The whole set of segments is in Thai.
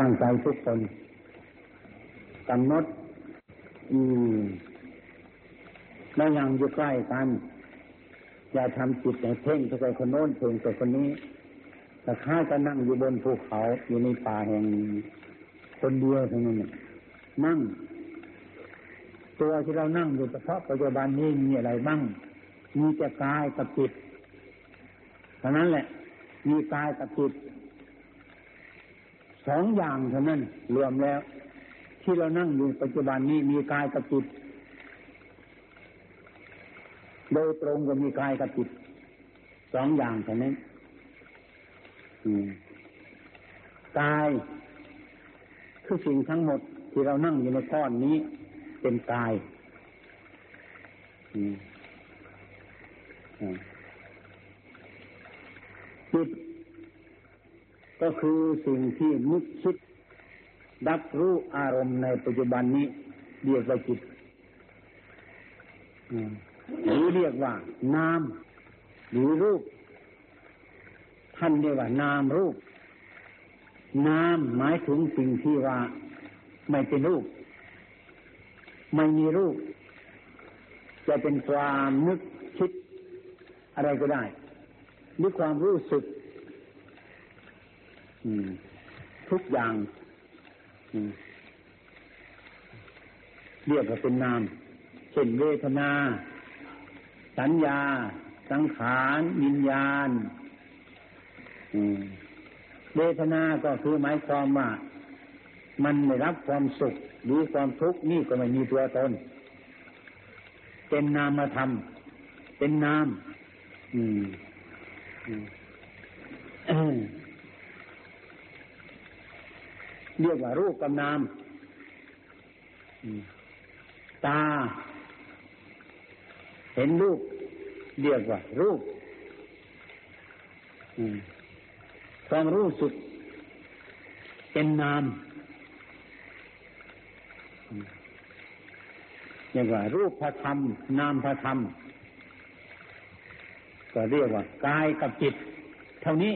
ตั้งใจทุกคนกำหนดอืมแล้วยังอยู่ใกล้กัน อย่าทำจิตให้เพ่งไปคนโน้นเพ่งไปคนนี้แต่ข้าจะนั่งอยู่บนภูเขาอยู่ในป่าแห่งคนเดียวเท่านั้นนั่ง ตัวที่เรานั่งอยู่เฉพาะปัจจุบันนี้มีอะไรบ้างมีแต่กายกับจิตเท่านั้นแหละ มีกายกับจิต สองอย่างเท่านั้นรวมแล้ว ที่เรานั่งอยู่ปัจจุบันนี้มีกายกับจิตโดยตรงก็มีกายกับจิตสองอย่างเท่านั้นกายคือสิ่งทั้งหมดที่เรานั่งอยู่ในก้อนนี้ เป็นกายจิต ก็คือสิ่งที่นึกคิดดับรู้อารมณ์ในปัจจุบันนี้เรียกว่าจิตหรือเรียกว่านามหรือรูป ท่านเรียกว่านามรูป นามหมายถึงสิ่งที่ว่าไม่เป็นรูป ไม่มีรูป จะเป็นความนึกคิดอะไรก็ได้หรือความรู้สึก ทุกอย่างเรียกว่าเป็นนาม เช่นเวทนา สัญญา สังขารวิญญาณเวทนาก็คือหมายความว่า มันไม่รับความสุขหรือความทุกข์นี่ก็ไม่มีตัวตน เป็นนามธรรมเป็นนาม อืม อืม เรียกว่ารูปกับนามตา เห็นรูป เรียกว่า รูปความรู้สึกเป็นนามเรียกว่า รูปพระธรรม นามพระธรรม ก็เรียกว่ากายกับจิต เท่านี้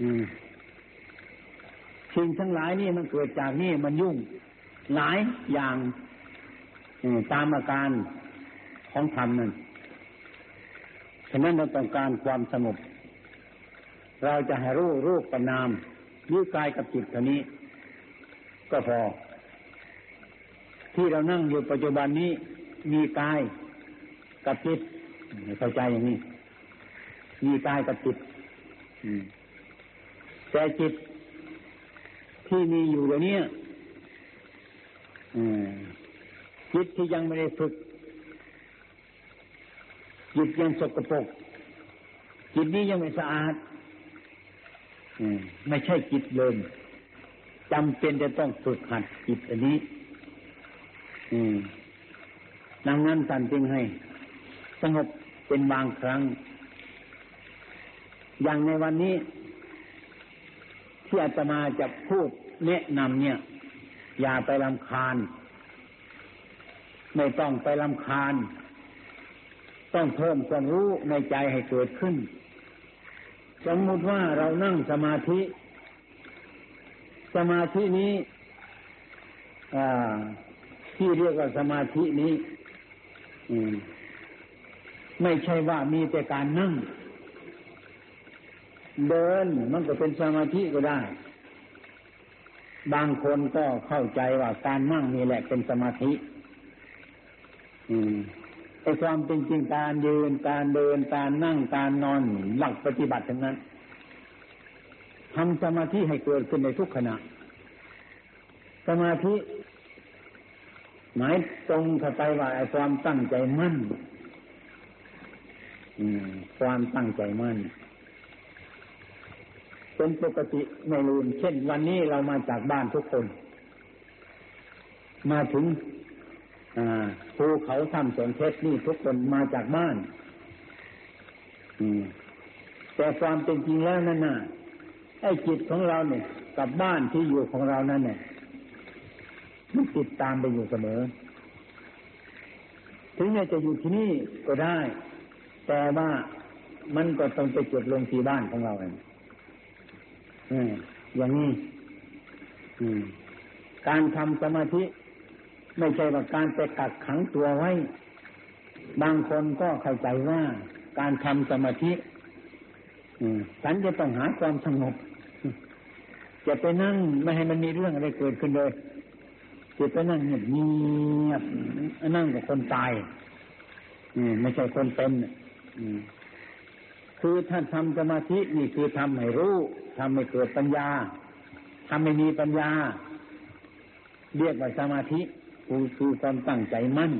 อืม สิ่งทั้งหลายนี่มันเกิดจากนี่มันยุ่ง หลายอย่างตามอาการของธรรมนั่นฉะนั้นเราต้องการความสงบ เราจะให้รู้รูปกับนามยื้อกายกับจิตเท่านี้ ก็พอ ที่เรานั่งอยู่ปัจจุบันนี้ มีกายกับจิตเข้าใจอย่างนี้ มีกายกับจิตแต่จิต ที่มีอยู่เดี๋ยวนี้จิตที่ยังไม่ได้ฝึก จิตยังสกปรกจิตนี้ยังไม่สะอาดไม่ใช่จิตเลยจำเป็นจะต้องฝึกหัดจิตอันนี้ดังนั้นท่านจึงให้ สงบเป็นบางครั้ง อย่างในวันนี้ ที่อาตมาจะพูดแนะนำเนี่ย อย่าไปลำคาญ ไม่ต้องไปลำคาญ ต้องเพิ่มความรู้ในใจให้เกิดขึ้น สมมติว่าเรานั่งสมาธิ สมาธินี้ที่เรียกว่าสมาธินี้ไม่ใช่ว่ามีแต่การนั่ง เดินมันก็เป็นสมาธิก็ได้ บางคนก็เข้าใจว่าการนั่งนี่แหละเป็นสมาธิ อืมไอ้ความเป็นจริงการยืนการเดินการนั่งการนอนหลักปฏิบัติทั้งนั้นทำสมาธิให้เกิดขึ้นในทุกขณะ สมาธิ หมายตรงเข้าไปว่าไอ้ความตั้งใจมั่นอืมความตั้งใจมั่น เป็นปกติไม่ลืม เช่น วันนี้เรามาจากบ้านทุกคน มาถึงภูเขาทำสนเพชรนี่ทุกคนมาจากบ้านแต่ความเป็นจริงแล้วนั่นน่ะไอ้จิตของเราเนี่ย กับบ้านที่อยู่ของเรานั่นเนี่ยมันติดตามไปอยู่เสมอ ถึงแม้จะอยู่ที่นี่ก็ได้ แต่ว่ามันก็ต้องไปจดลงที่บ้านของเราเอง อย่างนี้การทำสมาธิ ไม่ใช่ว่าการไปกักขังตัวไว้ บางคนก็เข้าใจว่าการทำสมาธิฉันจะต้องหาความสงบจะไปนั่งไม่ให้มันมีเรื่องอะไรเกิดขึ้นเลยจะไปนั่งเงียบนั่งกับคนตายไม่ใช่คนเป็น คือท่านทำสมาธินี่คือทำให้รู้ทำให้เกิดปัญญาทำให้มีปัญญา เรียกว่าสมาธิคือคือความตั้งใจมั่น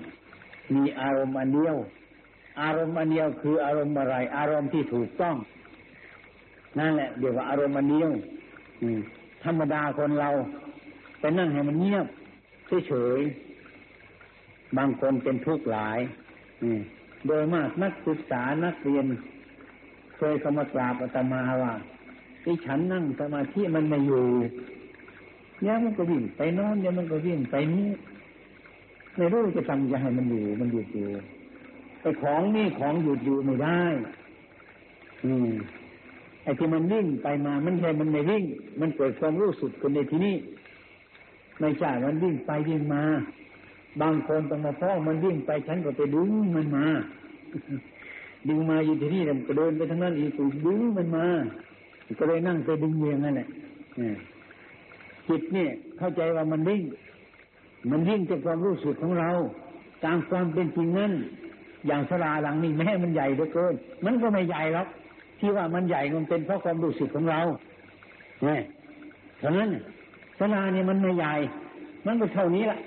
มีอารมณ์อันเดียว อารมณ์อันเดียวคืออารมณ์อะไร อารมณ์ที่ถูกต้อง นั่นแหละเดี๋ยวว่าอารมณ์อันเดียวธรรมดาคนเราไปนั่งให้มันเงียบเฉยๆบางคนเป็นทุกข์หลายโดยมากนักศึกษานักเรียน เคยเข้ามากราบอาตมาว่าที่ฉันนั่งสมาธิมันไม่อยู่เนี่ยมันก็วิ่งไปนอนเนี่ยมันก็วิ่งไปนี้ไม่รู้จะทำยังไงมันอยู่ มันหยุดอยู่ไอ้ของนี่ของหยุดอยู่ไม่ได้ อืมไอ้ที่มันวิ่งไปมา มันใช่มันไม่วิ่ง มันเกิดความรู้สึกคนในที่นี้ไม่ใช่มันวิ่งไปวิ่งมา บางคนต้องมาฟ้อมันวิ่งไปฉันก็ไปดึงมันมา ดึงมาอยู่ที่นี่มันก็เดินไปทางนั้นอีกถูกดึงมันมา ก็เลยนั่งไปดึงเวียงนั่นแหละจิตเนี่ยเข้าใจว่ามันวิ่ง มันวิ่งจากความรู้สึกของเรา ตามความเป็นจริงนั้นอย่างสลาหลังนี้แม้มันใหญ่เหลือเกิน มันก็ไม่ใหญ่หรอกที่ว่ามันใหญ่มันเป็นเพราะความรู้สึกของเราเนี่ยฉะนั้นสลาเนี่ยมันไม่ใหญ่ มันก็เท่านี้แหละ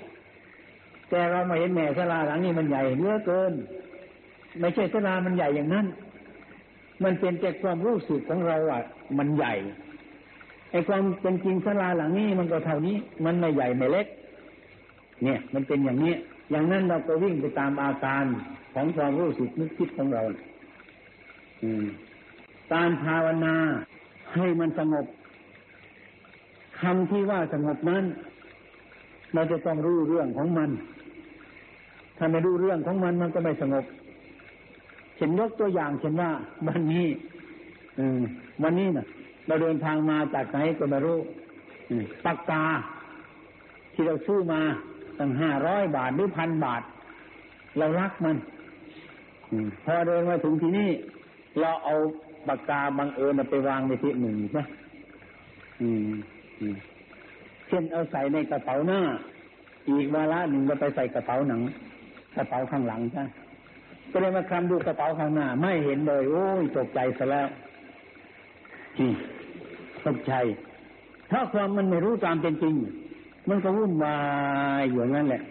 แต่เรามาเห็นแม่สลาหลังนี้มันใหญ่เหลือเกิน ไม่ใช่สลามันใหญ่อย่างนั้น มันเป็นแต่ความรู้สึกของเราอะ มันใหญ่ไอ้ความเป็นจริงสลาหลังนี้มันก็เท่านี้ มันไม่ใหญ่ไม่เล็ก เนี่ย มันเป็นอย่างนี้อย่างนั้นเราก็วิ่งไปตามอาการของความรู้สึกนึกคิดของเราอืมการภาวนาให้มันสงบคำที่ว่าสงบนั้น เราจะต้องรู้เรื่องของมัน ถ้าไม่รู้เรื่องของมันมันก็ไม่สงบ ช่นยกตัวอย่างเช่นว่าวันนี้อวันนี้นะ่ะเราเดินทางมาจากไหนก็ไม่รู้ปากกา ที่เราซื้อมาตั้งห้าร้อยบาทหรือพันบาท เรารักมันอพอเดินมาถึงที่นี่ เราเอาปากกาบังเอิญไปวางในที่หนึ่งนะอืมเช่นเอาใส่ในกระเป๋าหน้า อีกเวลาหนึ่งก็ไปใส่กระเป๋าหนัง กระเป๋าข้างหลังใช่ ก็เลยมาคำดูกระเป๋าข้างหน้า ไม่เห็นเลย โอ้ยตกใจซะแล้วที่ตกใจถ้าความมันไม่รู้ตามเป็นจริง มันก็วุ่นวายอยู่นั่นแหละ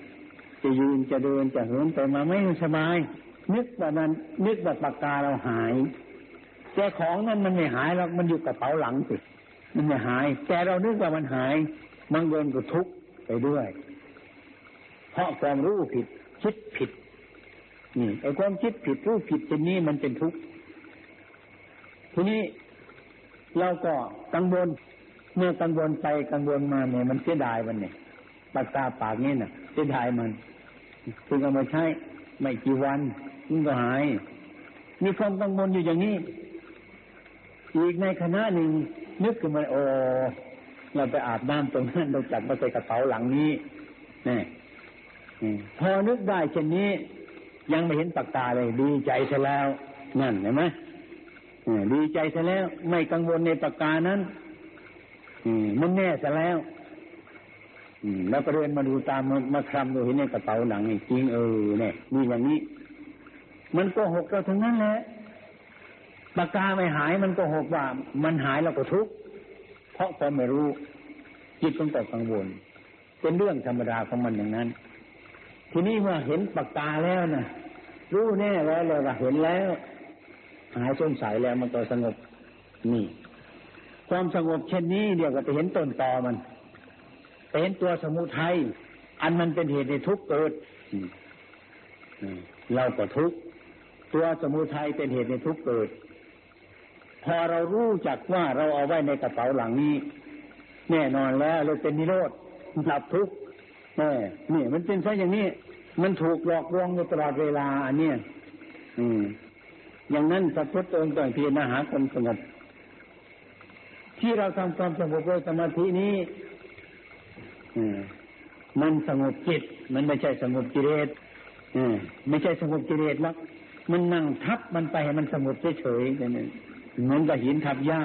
จะยืนจะเดินจะเหินไปมาไม่สบาย นึกว่านั้นนึกว่าปากกาเราหาย แต่ของนั้นมันไม่หายหรอกมันอยู่กระเป๋าหลังสิมันไม่หาย แต่เรานึกว่ามันหายบางเดินก็ทุกข์ไปด้วย เพราะความรู้ผิดคิดผิด นี่ไอ้ความคิดผิดรู้ผิดชนนี้มันเป็นทุกข์ทีนี้เราก็กังวลเมื่อกังวลไปกังวลมาเนี่ย มันเสียดายมันเนี่ยปากตาปากนี่น่ะเสียดายมันถึงเอามาใช้ไม่กี่วันมันก็หาย มีความกังวลอยู่อย่างนี้ อีกในคณะหนึ่งนึกขึ้นมาโอ้เราไปอาบน้ำตรงนั้นเราจัดมาใส่กระเป๋าหลังนี้นี่พอนึกได้เช่นนี้ ยังไม่เห็นปากตาเลย ดีใจซะแล้ว นั่นเห็นไหมดีใจซะแล้ว ไม่กังวลในปากกานั้นมันแน่ซะแล้วแล้วก็เดินมาดูตามมาคลำดูเห็นในกระเป๋าหลังจริงเออเนี่ยมีอย่างนี้ มันโกหกเราทั้งนั้นแหละปากกาไม่หายมันก็หกว่า มันหายเราก็ทุกข์เพราะความไม่รู้จิตต้องตกกังวลเป็นเรื่องธรรมดาของมันอย่างนั้น ทีนี้เมื่อเห็นปากกาแล้วนะ รู้แน่แล้วเลยว่าเห็นแล้ว หายสงสัยแล้วมันก็สงบนี่ ความสงบเช่นนี้เดี๋ยวก็ไปเห็นต้นตอมันไปเห็นตัวสมุทัยอันมันเป็นเหตุในทุกข์เกิดเราก็ทุกตัวสมุทัยเป็นเหตุในทุกข์เกิด พอเรารู้จักว่าเราเอาไว้ในกระเป๋าหลังนี้ แน่นอนแล้วเราเป็นนิโรธดับทุกข์นี่มันเป็นซะอย่างนี้ มันถูกหลอกลวงอยู่ตลอดเวลาอันนี้อืม อย่างนั้นพระพุทธองค์ต้องพิจารณาหาคนสงบทที่เราทำความสงบโดยสมาธินี้มันสงบจิต มันไม่ใช่สงบกิเลสไม่ใช่สงบกิเลสแล้วมันนั่งทับมันไปให้มันสงบเฉยๆนั่นเหมือนกับหินทับหญ้า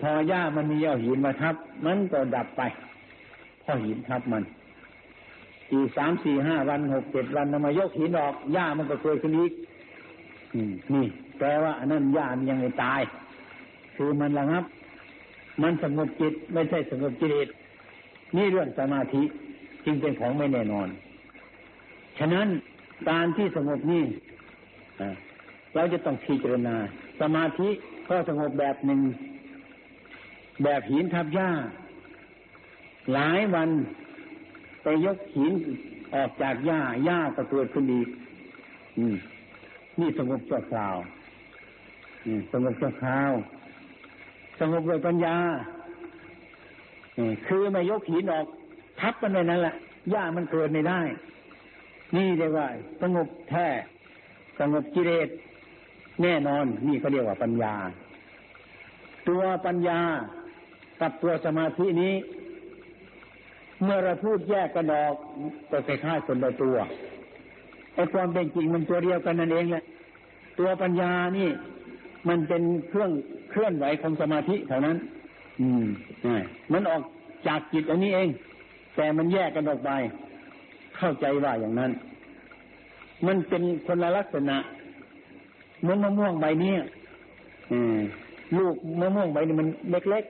พอหญ้ามันมีเอาหินมาทับ มันก็ดับไป พอหินทับมัน อีกสามสี่ห้าวันหกเจ็ดวันนำมายกหินออกหญ้ามันก็เกิดขึ้นอีกนี่แปลว่าอันนั้นหญ้ามันยังไม่ตาย คือมันระงับ มันสงบจิตไม่ใช่สงบกิเลสนี่เรื่องสมาธิจึงเป็นของไม่แน่นอน ฉะนั้นการที่สงบนี่เราจะต้องพิจารณา สมาธิก็สงบแบบหนึ่ง แบบหินทับหญ้า หลายวัน ไปยกหินออกจากหญ้าหญ้าก็เกิดขึ้นอีกนี่สงบชั่วคราวสงบชั่วคราว สงบโดยปัญญาคือไม่ยกหินออก ทับมันไปนั่นแหละหญ้ามันเกิดไม่ได้ นี่เรียกว่า สงบแท้สงบกิเลสแน่นอน นี่เขาเรียกว่าปัญญา ตัวปัญญากับตัวสมาธินี้ เมื่อเราพูดแยกกันออกก็คล้าคนละตัวไอ้ความเป็นจริงมันตัวเดียวกันนั่นเองแหละตัวปัญญานี่ มันเป็นเครื่องเคลื่อนไหวของสมาธิเท่านั้น อืมมันออกจากจิตอันนี้เอง แต่มันแยกกันออกไป เข้าใจว่าอย่างนั้น มันเป็นคนละลักษณะเหมือนมะม่วงใบนี้ลูกมะม่วงใบนี้มันเล็ก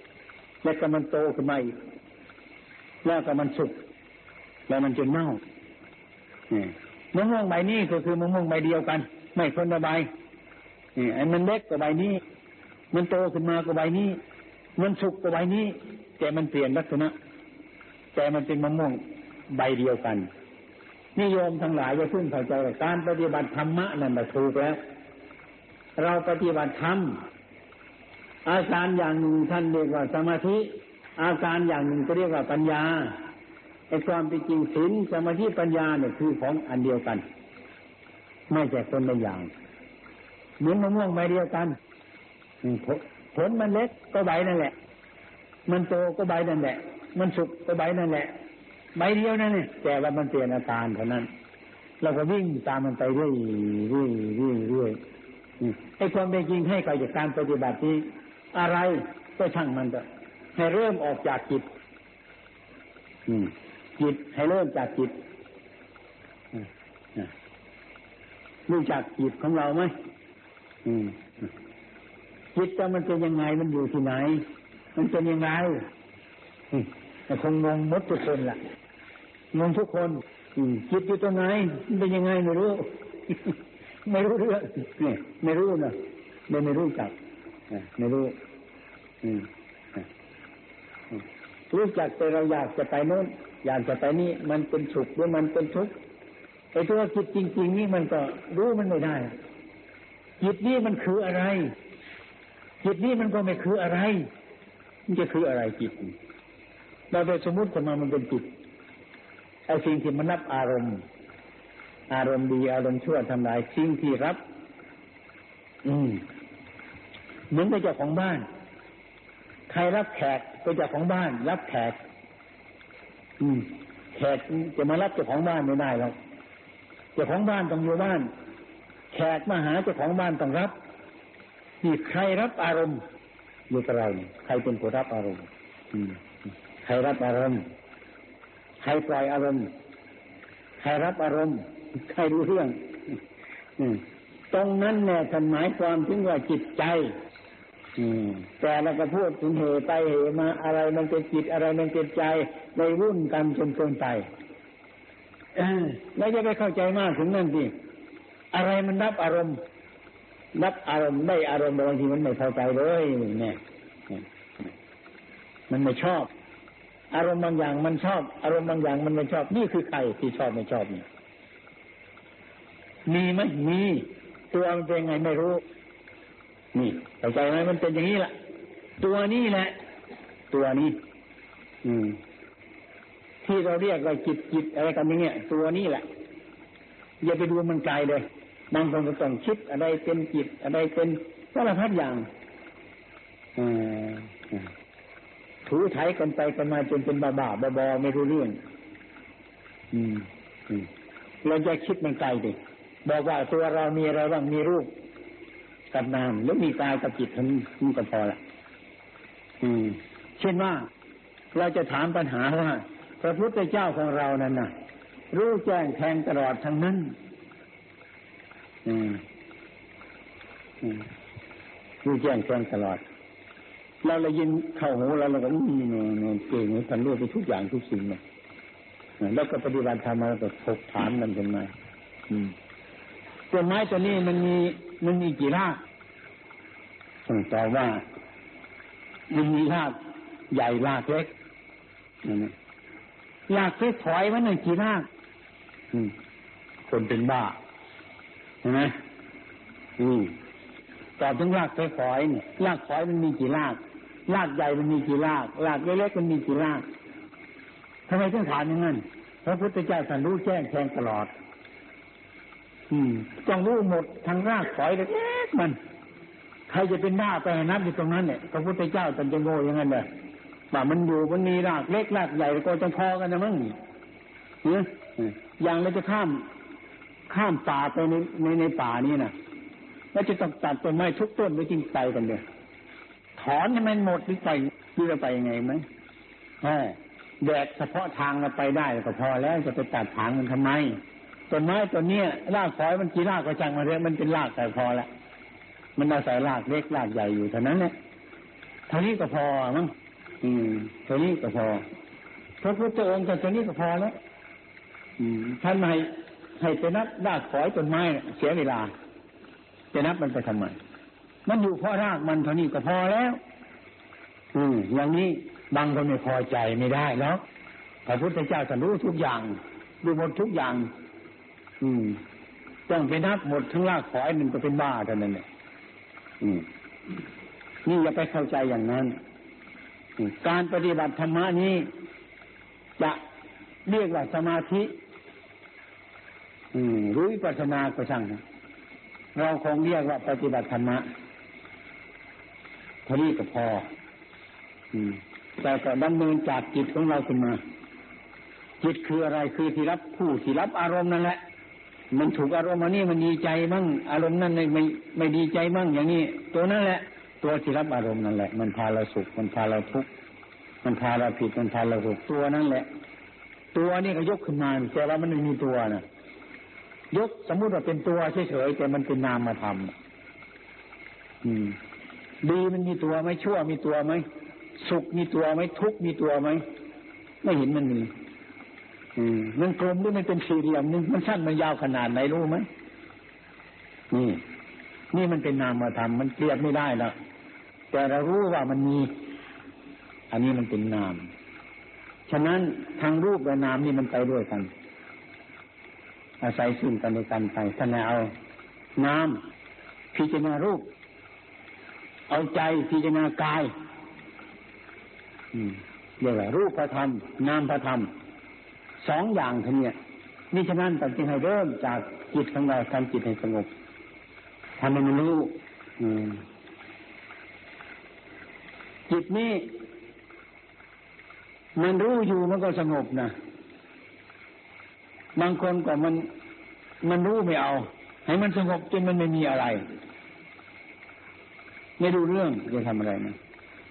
ๆแล้วก็มันโตขึ้นมาอีก แล้วก็มันสุกแล้วมันจนเน่ามะม่วงใบนี้ก็คือมะม่วงใบเดียวกัน ไม่คนละใบไอ้มันเล็กกว่าใบนี้ มันโตขึ้นมากว่าใบนี้ มันสุกกว่าใบนี้ แต่มันเปลี่ยนลักษณะ แต่มันเป็นมะม่วงใบเดียวกันนิยมทั้งหลายจะพึ่งเข้าใจการปฏิบัติธรรมะนั่นแหละถูกแล้ว เราปฏิบัติธรรมอาการอย่างหนึ่งท่านเรียกว่าสมาธิ อาการอย่างหนึ่งก็เรียกว่าปัญญาไอ้ความเป็นจริงศีลสมาธิปัญญาเนี่ยคือของอันเดียวกัน ไม่ใช่คนละอย่างเหมือนมะม่วงใบเดียวกันผลมันเล็กก็ใบนั่นแหละ มันโตก็ใบนั่นแหละ มันสุกก็ใบนั่นแหละใบเดียวนั่นเนี่ยแต่ว่ามันเปลี่ยนอาการเท่านั้นเราก็วิ่งตามมันไปเรื่อยเรื่อยเรื่อยเรื่อยไอ้ความเป็นจริงให้กับจากการปฏิบัตินี้อะไรก็ช่างมันเถอะ ให้เริ่มออกจากจิตจิตให้เริ่มจากจิตรู้จักจิตของเราไหมจิตจะมันเป็นยังไงมันอยู่ที่ไหน มันเป็นยังไงคงงงมดทุกคนล่ะงงทุกคนจิตอยู่ตรงไหนเป็นยังไงไม่รู้ ไม่รู้เรื่องนี่ไม่รู้นะไม่ไม่รู้จักไม่รู้ รู้จักแต่เราอยากจะไปโน้น อยากจะไปนี่มันเป็นสุขหรือมันเป็นทุกข์ไอ้ตัวจิตจริง ๆ นี่มันก็รู้มันไม่ได้จิตนี่มันคืออะไร จิตนี่มันก็ไม่คืออะไร มันจะคืออะไรจิต เราไปสมมติขึ้นมามันเป็นจิตไอ้สิ่งที่มันรับอารมณ์ อารมณ์ดีอารมณ์ชั่วทำลายสิ่งที่รับ อืมเหมือนกับเจ้าของบ้าน ใครรับแขกก็เจ้าของบ้าน รับแขก อืม แขกจะมารับเจ้าของบ้านไม่ได้หรอกเจ้าของบ้านต้องอยู่บ้าน แขกมาหาเจ้าของบ้านต้องรับนี่ใครรับอารมณ์อยู่กับเราใครเป็นผู้รับอารมณ์อืมใครรับอารมณ์ใครปล่อยอารมณ์ใครรับอารมณ์ใครรู้เรื่องตรงนั้นแน่ท่านหมายความถึงว่าจิตใจ แต่เราก็พูดถึงเหตุไปเหตุมาอะไรมันเป็นจิตอะไรมันเป็นใจในรุ่นกันจนเกินไปแล้วจะไปเข้าใจมากถึงนั่นสิอะไรมันรับอารมณ์รับอารมณ์ได้อารมณ์บางทีมันไม่พอใจเลยเนี่ยมันไม่ชอบ อารมณ์บางอย่างมันชอบ อารมณ์บางอย่างมันไม่ชอบ นี่คือใครที่ชอบไม่ชอบเนี่ยมีไหมมีตัวมันเป็นไงไม่รู้ นี่เข้าใจไหมมันเป็นอย่างนี้แหละตัวนี้แหละ ตัวนี้ อืม ที่เราเรียกว่าจิตจิตอะไรกันอย่างเงี้ยตัวนี้แหละอย่าไปดูมันไกลเลยบางคนก็ต้องคิดอะไรเป็นจิตอะไรเป็นสารพัดอย่างเออถูไถกันไปกันมาจนเป็นบ้าบ้าบอบอไม่รู้เรื่อง อืมเราจะคิดมันไกลดิบอกว่าตัวเรามีอะไรบ้างมีรูป กับนามแล้วมีกายกับจิตทั้งนี้ก็พอละอืม เช่นว่าเราจะถามปัญหาว่าพระพุทธเจ้าของเรานั้นน่ะ รู้แจ้งแทงตลอดทั้งนั้น อืมอืมรู้แจ้งแทงตลอด เราเลยยินเข้าหูเราเราก็นี่นี่เก่งทันรู้ไปทุกอย่างทุกสิ่งเลยแล้วก็ปฏิบัติธรรมมาก็ถกถามกันเป็นมาต้นไม้ตัวนี้มันมี มันมีกี่รากตอบว่า มันมีรากใหญ่รากเล็กรากเล็กถอยมันหนึ่งกี่รากคนเป็นบ้าเห็นไหมอืมตอบถึงรากถอยเนี่ยรากถอยมันมีกี่รากรากใหญ่มันมีกี่รากรากเล็กๆมันมีกี่รากทำไมต้องถามอย่างนั้นพระพุทธเจ้าท่านรู้แจ้งแทงตลอดอืม ต้องรู้หมดทั้งรากถอยเล็กๆมัน ใครจะเป็นบ้าไปนับอยู่ตรงนั้นเนี่ยพระพุทธเจ้าท่านจะโง่อย่างนั้นเลยว่ามันอยู่มันมีรากเล็กรากใหญ่ก็จะพอกันนะมั้งเนี่ยอย่างเราจะข้ามข้ามป่าไปในในในป่านี้นะแล้วจะต้องตัดต้นไม้ทุกต้นไปจริงไปกันเลยถอนให้มันหมดหรือไปหรือไปยังไงไหมแดดเฉพาะทางเราไปได้ก็พอแล้วจะไปตัดถางมันทำไม ต้นไม้ต้นเนี้ยรากฝอยมันกี่รากก็จังมาเรื่อยมันเป็นรากแต่พอละมันอาศัยรากเล็กรากใหญ่อยู่เท่านั้นเนี่ยเท่านี้ก็พอมั้งอืมเท่านี้ก็พอพระพุทธองค์แต่เท่านี้ก็พอแล้วอืมท่านไม่ให้ไปนับรากฝอยต้นไม้เสียเวลาจะนับมันไปทำไมมันอยู่เพราะรากมันเท่านี้ก็พอแล้ว อืมอย่างนี้บางคนไม่พอใจไม่ได้แล้วพระพุทธเจ้าท่านรู้ทุกอย่างรู้หมดทุกอย่าง อืมต้องไปนับหมดทั้งรากฝอยมันก็เป็นบ้าเท่านั้นเนี่ยอืมนี่อย่าไปเข้าใจอย่างนั้น การปฏิบัติธรรมนี้ จะเรียกว่าสมาธิอืมรู้วิปัสสนาก็ช่างเราคงเรียกว่าปฏิบัติธรรมะเท่านี้ก็พออืมแต่ก็ดำเนินจากจิตของเราขึ้นมา จิตคืออะไรคือที่รับผู้ที่รับอารมณ์นั่นแหละ มันถูกอารมณ์อันนี้มันดีใจมั่งอารมณ์นั้นไม่ไม่ไม่ดีใจมั่งอย่างนี้ตัวนั่นแหละ ตัวที่รับอารมณ์นั่นแหละ มันพาเราสุขมันพาเราทุกข์มันพาเราผิดมันพาเราถูกตัวนั่นแหละ ตัวนี้ก็ยกขึ้นมาแต่ว่ามันไม่มีตัวนะยกสมมุติว่าเป็นตัวเฉยๆแต่มันเป็นนามธรรมอืมดีมันมีตัวไหมชั่วมีตัวไหมสุขมีตัวไหมทุกข์มีตัวไหมไม่เห็นมันมี มมันกลมหรือมันเป็นสี่เหลี่ยมนึงมันสั้นมันยาวขนาดไหนรู้ไหมนี่ นี่มันเป็นนามธรรมมันเกลียดไม่ได้แล้วแต่เรารู้ว่ามันมี อันนี้มันเป็นนาม ฉะนั้นทางรูปและนามนี่มันไปด้วยกัน อาศัยซึ่งกันและกันไปท่านเอาน้ำพิจารณารูป เอาใจพิจารณากายเรียกว่ารูปพระธรรมนามพระธรรม สองอย่างท่านี้นี่ฉะนั้นจึงให้เริ่มจากจิตของเราทำจิตให้สงบทำให้มันรู้จิตนี้ มันรู้อยู่มันก็สงบนะบางคนก็มันมันรู้ไม่เอา ให้มันสงบจนมันไม่มีอะไร ไม่รู้เรื่องจะทำอะไรนะ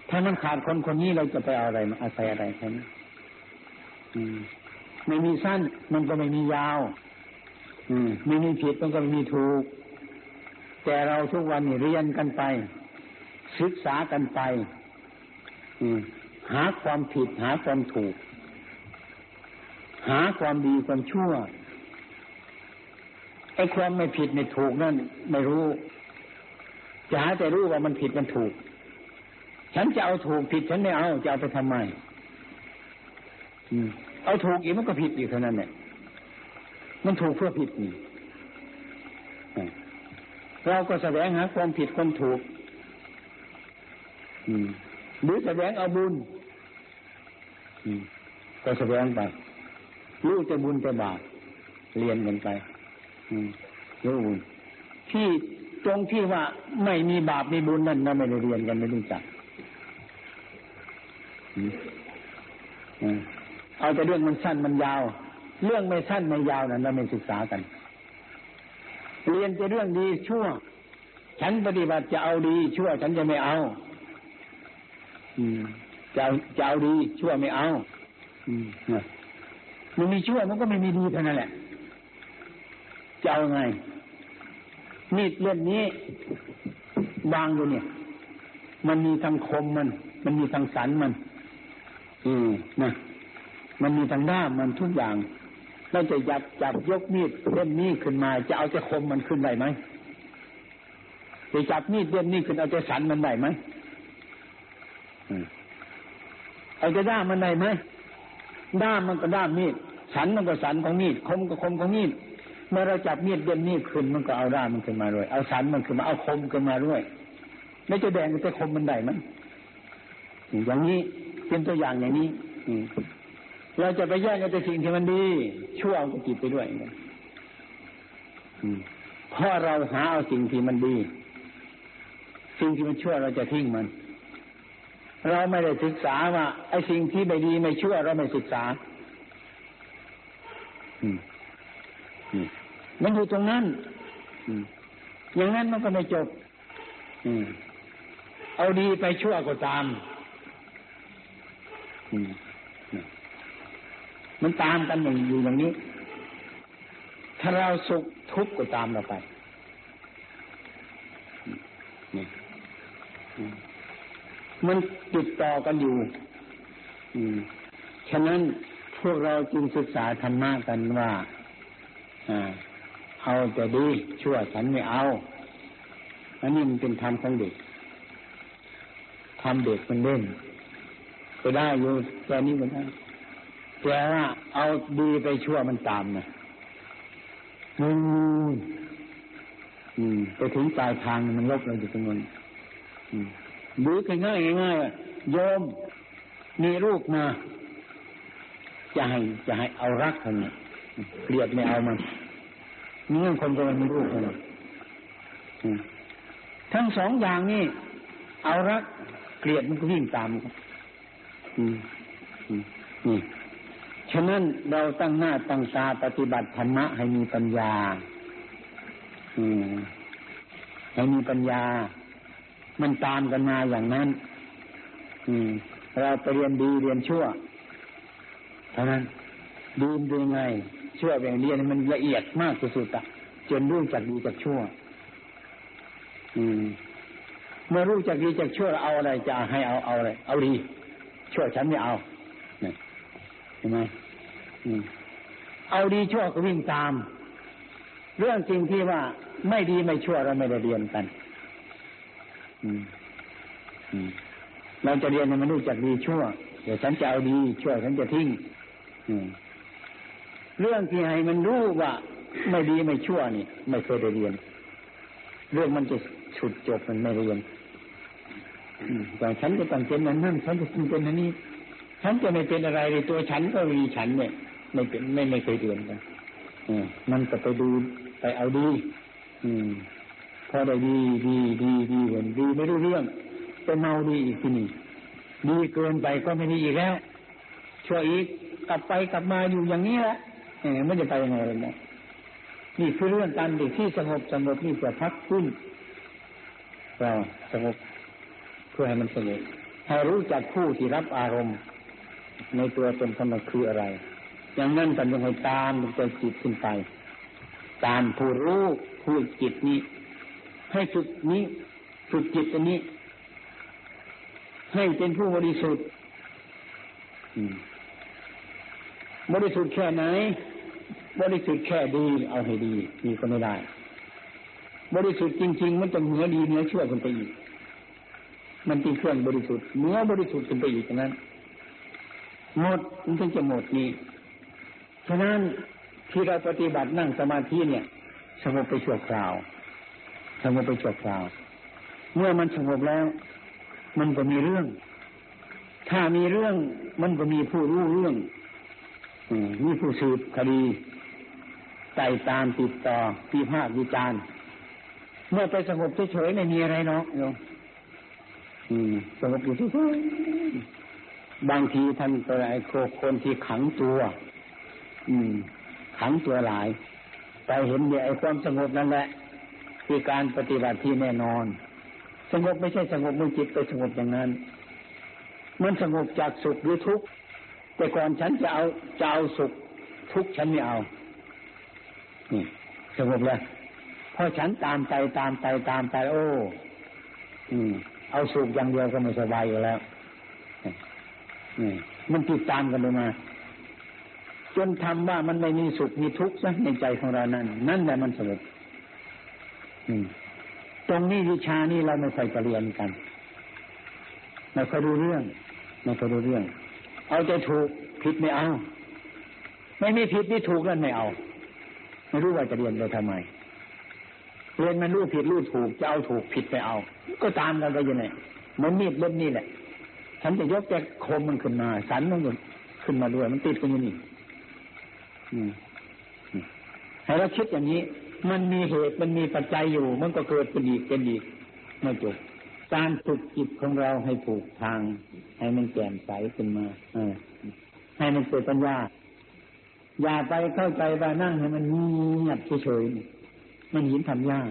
ถ้ามันขาดคนคนนี้เราจะไปเอาอะไรมาอาศัยอะไรแค่นี้ ไม่มีสั้น มันก็ไม่มียาว อืมไม่มีผิดมันก็ไม่มีถูก แต่เราทุกวันนี่เรียนกันไป ศึกษากันไปหาความผิดหาความถูก หาความดีความชั่วไอ้ความไม่ผิดไม่ถูกนั่นไม่รู้ จะหาแต่รู้ว่ามันผิดมันถูก ฉันจะเอาถูกผิดฉันไม่เอาจะเอาไปทำไม เอาถูกอีกมันก็ผิดอีกเท่านั้นแหละมันถูกเพื่อผิดนี่เราก็แสดงหาความผิดความถูกหรือแสดงเอาบุญก็แสดงไปรู้จะบุญจะบาปเรียนกันไปรู้บุญที่ตรงที่ว่าไม่มีบาปมีบุญนั่นเราไม่ได้เรียนกันไม่รู้จักอืม เอาแต่เรื่องมันสั้นมันยาว เรื่องไม่สั้นไม่ยาวนั้นเราไม่ศึกษากัน เรียนจะเรื่องดีชั่ว ฉันปฏิบัติจะเอาดีชั่ว ฉันจะไม่เอา อืมจะเอาจะเอาดีชั่วไม่เอา อืมนะมันมีชั่วมันก็ไม่มีดีเท่านั้นแหละจะเอาไง มีดเล่มนี้วางอยู่เนี่ย มันมีทางคมมัน มันมีทางสันมัน อืมนะ มันมีทางด้ามมันทุกอย่างเราจะจับจับยกมีดเล่มนี้ขึ้นมา จะเอาจะคมมันขึ้นได้ไหมจะจับมีดเล่มนี้ขึ้นเอาจะสันมันได้ไหมเอาจะด้ามมันได้ไหมด้ามมันก็ด้ามมีดสันมันก็สันของมีดคมก็คมของมีดเมื่อเราจับมีดเล่มนี้ขึ้นมันก็เอาด้ามมันขึ้นมาด้วย เอาสันมันขึ้นมาเอาคมขึ้นมาด้วยไม่จะแดงจะคมมันได้ไหมอย่างนี้เป็นตัวอย่างอย่างนี้ อื เราจะไปแย่งกันแต่สิ่งที่มันดีชั่วเอาจิตไปด้วยเพราะเราหาเอาสิ่งที่มันดี สิ่งที่มันชั่วเราจะทิ้งมัน เราไม่ได้ศึกษาว่าไอ้สิ่งที่ไม่ดีไม่ชั่วเราไม่ศึกษาอมันอยู่ตรงนั้นอย่างนั้นมันก็ไม่จบอเอาดีไปชั่วก็ตาม อืม มันตามกันอย่างอยู่อย่างนี้ ถ้าเราสุขทุกข์ก็ตามเราไปนี่มันติดต่อกันอยู่ อืม ฉะนั้นพวกเราจึงศึกษาธรรมะกันว่าอ่าเอาแต่ดีชั่วฉันไม่เอา อันนี้มันเป็นธรรมของเด็กทำเด็กมันเล่นก็ได้อยู่แค่นี้มันได้ แต่ว่าเอาดีไปชั่วมันตามนะอืมอืมไปถึงปลายทางมันลบเราอยู่ตรงนั้นดูง่ายง่ายโยมมีลูกมาจะให้จะให้เอารักคนนี้เกลียดไม่เอามันนี่คนจะมีลูกคนนี้ทั้งสองอย่างนี้เอารักเกลียดมันก็วิ่งตามอืมอืมนี่ ฉะนั้นเราตั้งหน้าตั้งตาปฏิบัติธรรมะให้มีปัญญาอืมให้มีปัญญา มันตามกันมาอย่างนั้นอืมเราไปเรียนดีเรียนชั่วเท่านั้นดีเป็นยังไงชั่วเป็นเรียนมันละเอียดมากสุดๆอะจนรู้จักดีจากชั่ว อืม เมื่อรู้จักดีจากชั่วเอาอะไรจะให้เอาเอาอะไรเอาดี ชั่วฉันไม่เอา ใช่ไหมเอาดีชั่วก็วิ่งตาม เรื่องจริงที่ว่าไม่ดีไม่ชั่วเราไม่ได้เรียนกันเราจะเรียนมันรู้จักดีชั่ว เดี๋ยวฉันจะเอาดีชั่วฉันจะทิ้งเรื่องที่ให้มันรู้ว่าไม่ดีไม่ชั่วนี่ ไม่เคยได้เรียน เรื่องมันจะฉุดจบมันไม่เรียนอย่ฉันจะต้องเป็นนั้นนั่นฉันจะต้องเป็นอันนี้ ฉันจะไม่เป็นอะไรเลยตัวฉันก็มีฉันเนี่ย ไม่เป็นไม่ไม่เคยเรียนกันมันก็ไปดูไปเอาดี อืมพอได้ดีดีดีดีเห็นดีไม่รู้เรื่องไปเมาดีอีกทีนี้ดีเกินไปก็ไม่ดีอีกแล้วช่วยอีกกลับไปกลับมาอยู่อย่างนี้แหละเออไม่จะไปยังไงเลยนะนี่คือเรื่องการเด็กที่สงบสงบนี่จะพักขึ้นเราสงบเพื่อให้มันสงบให้รู้จักผู้ที่รับอารมณ์ ในตัวตนของมันคืออะไร อย่างนั้นกันยังให้ตามเป็นตัวจิตขึ้นไป ตามผู้รู้ผู้จิตนี้ ให้ฝึกนี้ฝึกจิตอันนี้ ให้เป็นผู้บริสุทธิ์บริสุทธิ์แค่ไหน บริสุทธิ์แค่ดี เอาให้ดีดีก็ไม่ได้ บริสุทธิ์จริง ๆ มันจะเหนือดีเหนือชั่วขึ้นไปอีก มันเป็นเครื่องบริสุทธิ์เหนือบริสุทธิ์ขึ้นไปอีกฉะนั้น หมดมันถึงจะหมดนี่ฉะนั้นที่เราปฏิบัตินั่งสมาธิเนี่ย สงบไปชั่วคราว สงบไปชั่วคราว เมื่อมันสงบแล้ว มันก็มีเรื่อง ถ้ามีเรื่องมันก็มีผู้รู้เรื่องมีผู้สืบคดีไต่ตามติดต่อปีภาควิจารเมื่อไปสงบเฉยๆไม่มีอะไรเนาะโยมสงบอยู่เฉย บางทีท่านก็ไอ้คนที่ขังตัว อืม ขังตัวหลาย ไปเห็นเนี่ยไอ้ความสงบนั่นแหละคือการปฏิบัติที่แน่นอน สงบไม่ใช่สงบมือจิตไปสงบอย่างนั้น มันสงบจากสุขหรือทุกข์แต่ก่อนฉันจะเอาจะเอาสุขทุกข์ฉันไม่เอา นี่สงบแล้วพอฉันตามไปตามไปตามไปโอ้ อืม เอาสุขอย่างเดียวก็ไม่สบายอยู่แล้ว มันติดตามกันลยมาจนทำว่ามันไม่มีสุขมีทุกข์ซะในใจของเรานั่นนั่นแหละมันสงบตรงนี้วิชานี้เราไม่ค่อยเรียนกันไม่ค่อยรู้เรื่องไม่ค่อยรู้เรื่อง เอาใจถูกผิดไม่เอา ไม่มีผิดนี่ถูกนั่นไม่เอา ไม่รู้ว่าจะเรียนไปทำไมเรียนมันรู้ผิดรู้ถูกจะเอาถูกผิดไปเอา ก็ตามกันไปยังไงมันมีดเล่มนี่แหละ ฉันจะยกแกคมมันขึ้นมา สันมันขึ้นมาด้วย มันติดกันอยู่นี่ให้เราคิดอย่างนี้ มันมีเหตุมันมีปัจจัยอยู่ มันก็เกิดเป็นอีกเป็นอีกไม่จบการฝึกจิตของเราให้ถูกทาง ให้มันแจ่มใสขึ้นมาอให้มันเกิดปัญญา อย่าไปเข้าใจว่านั่งให้มันเงียบเฉยๆมันหินทำยาก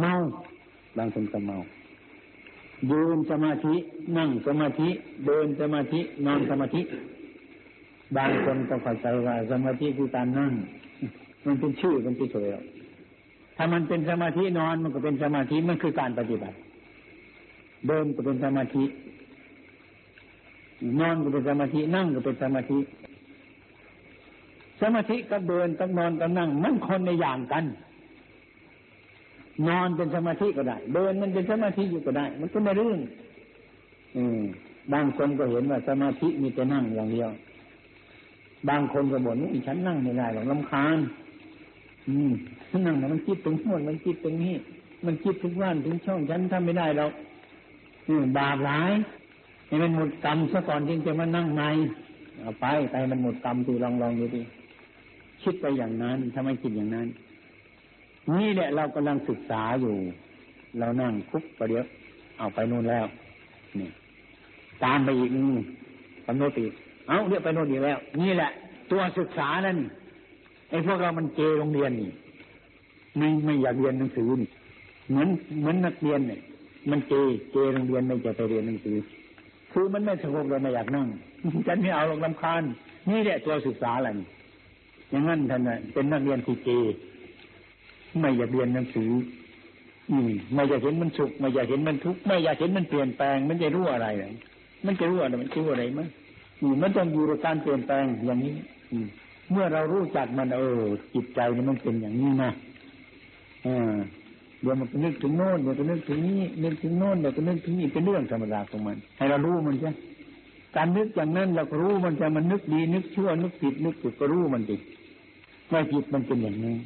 เมาบางคนก็เมา ยืนสมาธินั่งสมาธิ เดินสมาธินอนสมาธิ บางคนก็เข้าใจว่าสมาธิคือการนั่ง มันเป็นชื่อมันเฉยถ้ามันเป็นสมาธินอนมันก็เป็นสมาธิมันคือการปฏิบัติ เดินก็เป็นสมาธิ นอนก็เป็นสมาธินั่งก็เป็นสมาธิ สมาธิกับเดินกับนอนกับนั่ง มันคนในอย่างกัน นอนเป็นสมาธิก็ได้ เดินมันเป็นสมาธิอยู่ก็ได้ มันก็ไม่เรื่อง อืมบางคนก็เห็นว่าสมาธิมีแต่นั่งอย่างเดียว บางคนก็บ่นว่าฉันนั่งไม่ได้หรอกลำคาญ อืมนั่งมันคิดตรงโน้นมันคิดตรงนี้มันคิดทุกวันทุกช่องฉันทำไม่ได้เราอืมบาปหลายให้มันหมดกรรมซะก่อนจึงจะมานั่งในเอาไปไปมันหมดกรรมดูลองลองดูดิคิดไปอย่างนั้นทำไมคิดอย่างนั้น นี่แหละเรากำลังศึกษาอยู่ เรานั่งคุกประเดี๋ยวเอาไปนู่นแล้ว นี่ ตามไปอีกนึงกำหนดอีกเอาเรียกไปโน่นอีกแล้ว นี่แหละ ตัวศึกษานั่นไอ้พวกเรามันเจโรงเรียนนี่ไม่ไม่อยากเรียนหนังสือนี่เหมือนเหมือนนักเรียนเนี่ยมันเจเจโรงเรียนไม่จะไปเรียนหนังสือคือมันไม่สงบเลยไม่อยากนั่งฉันไม่เอาหรอกลำคาญนี่แหละตัวศึกษาอะไรอย่างนั้นท่านเป็นนักเรียนที่เจ ไม่อยากเรียนหนังสือ อืม ไม่อยากเห็นมันสุขไม่อยากเห็นมันทุกข์ไม่อยากเห็นมันเปลี่ยนแปลง มันจะรู้อะไรเลยมันจะรู้อะไรมันรู้อะไรมั้ยมันต้องอยู่กับการเปลี่ยนแปลงอย่างนี้ อืม เมื่อเรารู้จักมันเออจิตใจนี่มันเป็นอย่างนี้นะอ่าเดี๋ยวมันก็นึกถึงโน่นเดี๋ยวก็นึกถึงนี้นึกถึงโน่นเดี๋ยวก็นึกถึงนี้เป็นเรื่องธรรมดาของมันให้เรารู้มันใช่การนึกอย่างนั้นเราก็รู้มันจะมันนึกดีนึกชั่วนึกผิดนึกถูกก็รู้มันดิไม่ผิดมันเป็นอย่างนี้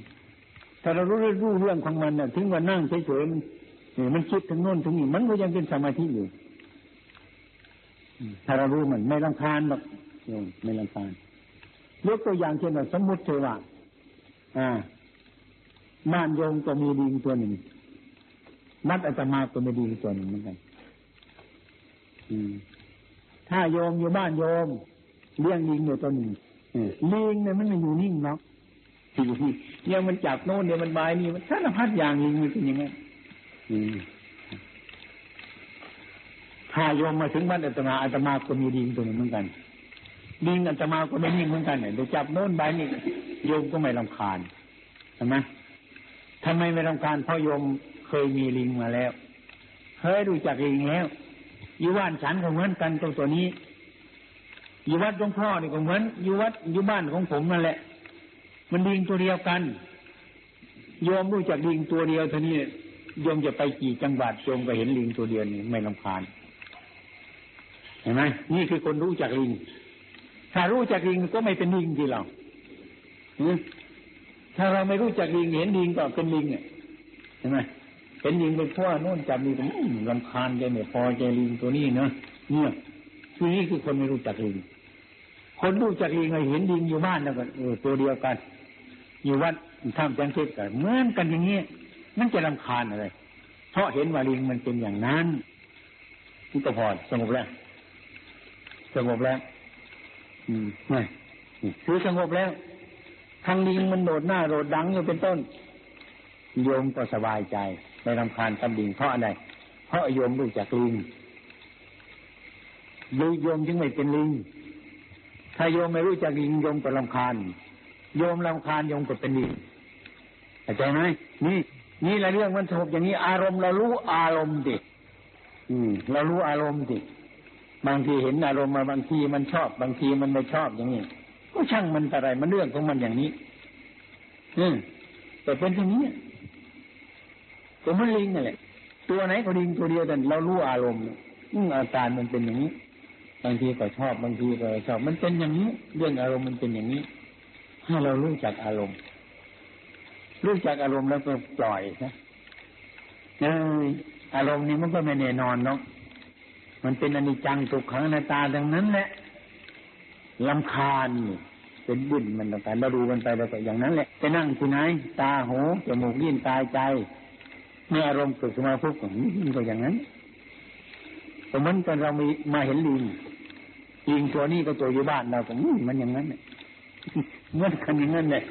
ถ้าเรารู้เรู้เรื่องของมันน่ะถึงว่านั่งเฉยๆมันคิดถึงโน่นถึงนี่มันก็ยังเป็นสมาธิอยู่ถ้าเรารู้มันไม่รังคาญหรอกไม่รังคาญยกตัวอย่างเช่นว่าสมมติเทว่าอ่าบ้านโยมก็มีดิงตัวหนึ่งนัดอาตมาก็มีดิงตัวหนึ่งเหมือนกันถ้าโยมอยู่บ้านโยมเลี้ยงลิงอยู่ตัวหนึ่งลิงเนี่ยมันไม่อยู่นิ่งเนาะ เนี่ยมันจับโน่นเนี่ยมันบายนี่มันสารพัดอย่างลิงมันเป็นยังไงถ้าโยมมาถึงบ้านอาตมาอาตมาก็มีลิงตัวหนึ่งเหมือนกันลิงอาตมาก็ไม่นิ่งเหมือนกันเนี่ยเดี๋ยวจับโน่นบายนี่โยมก็ไม่ลำคาญใช่ไหมทำไมไม่ลำคาญเพราะโยมเคยมีลิงมาแล้วเคยรู้จักลิงแล้วอยู่บ้านฉันก็เหมือนกันตรงตัวนี้อยู่วัดหลวงพ่อนี่ก็เหมือนอยู่วัดอยู่บ้านของผมนั่นแหละ มันลิงตัวเดียวกันโยมรู้จักลิงตัวเดียวเท่านี้โยมจะไปกี่จังหวัดโยมก็เห็นลิงตัวเดียวนี่ไม่ลำคาญเห็นไหมนี่คือคนรู้จักลิง ถ้ารู้จักลิงก็ไม่เป็นลิงที่เราถ้าเราไม่รู้จักลิงเห็นลิงก็เป็นลิงเนี่ยเห็นไหมเห็นลิงเป็นพ่อโน่นจับลิงลำคาญใจไม่พอใจลิงตัวนี้เนาะเนี่ยคือนี่คือคนไม่รู้จักลิง คนรู้จักลิงเห็นลิงอยู่บ้านแล้วก็เออตัวเดียวกัน อยู่วัดท่ามจังเทศกันเหมือนกันอย่างนี้มันจะรำคาญอะไร เพราะเห็นว่าลิงมันเป็นอย่างนั้นนี่ก็พอสงบแล้วสงบแล้ว อืมไม่คือสงบแล้วทางลิงมันโดดหน้าโดดดังอยู่เป็นต้น โยมก็สบายใจไม่รำคาญตำลิงเพราะอะไร เพราะโยมรู้จักลิงดูโยมจึงไม่เป็นลิงถ้าโยมไม่รู้จักลิงโยมก็รำคาญ โยมรำคาญโยมก็เป็นลิงเข้าใจไหมนี่นี่แหละเรื่องมันสงบอย่างนี้ อารมณ์เรารู้อารมณ์ดิอืม เรารู้อารมณ์ดิบางทีเห็นอารมณ์มาบางทีมันชอบ บางทีมันไม่ชอบอย่างนี้ก็ช่างมันอะไรมันเรื่องของมันอย่างนี้ อืมแต่เป็นอย่างนี้ตัวมันลิงนั่นแหละตัวไหนก็ลิงตัวเดียวแต่เรารู้อารมณ์อือาการมันเป็นอย่างนี้ บางทีก็ชอบบางทีก็ชอบ มันเป็นอย่างนี้ เรื่องอารมณ์มันเป็นอย่างนี้ ให้เรารู้จักอารมณ์ รู้จักอารมณ์แล้วก็ปล่อยนะเอออารมณ์นี้มันก็ไม่แน่นอนเนาะมันเป็นอนิจจังทุกขังอนัตาดังนั้นแหละลำคาญเป็นบุญมันต่างๆเราดูมันไปแล้วก็อย่างนั้นแหละจะนั่งที่ไหนตาหูจมูกลิ้นตายใจเมื่ออารมณ์เกิดขึ้นมาปุ๊บมันก็อย่างนั้นสมมติตอนเรามีมาเห็นลิงลิงตัวนี้ก็ตัวอยู่บ้านเราก็มันอย่างนั้นเนี่ย เมื่อกันอย่างนั้นเนี่ย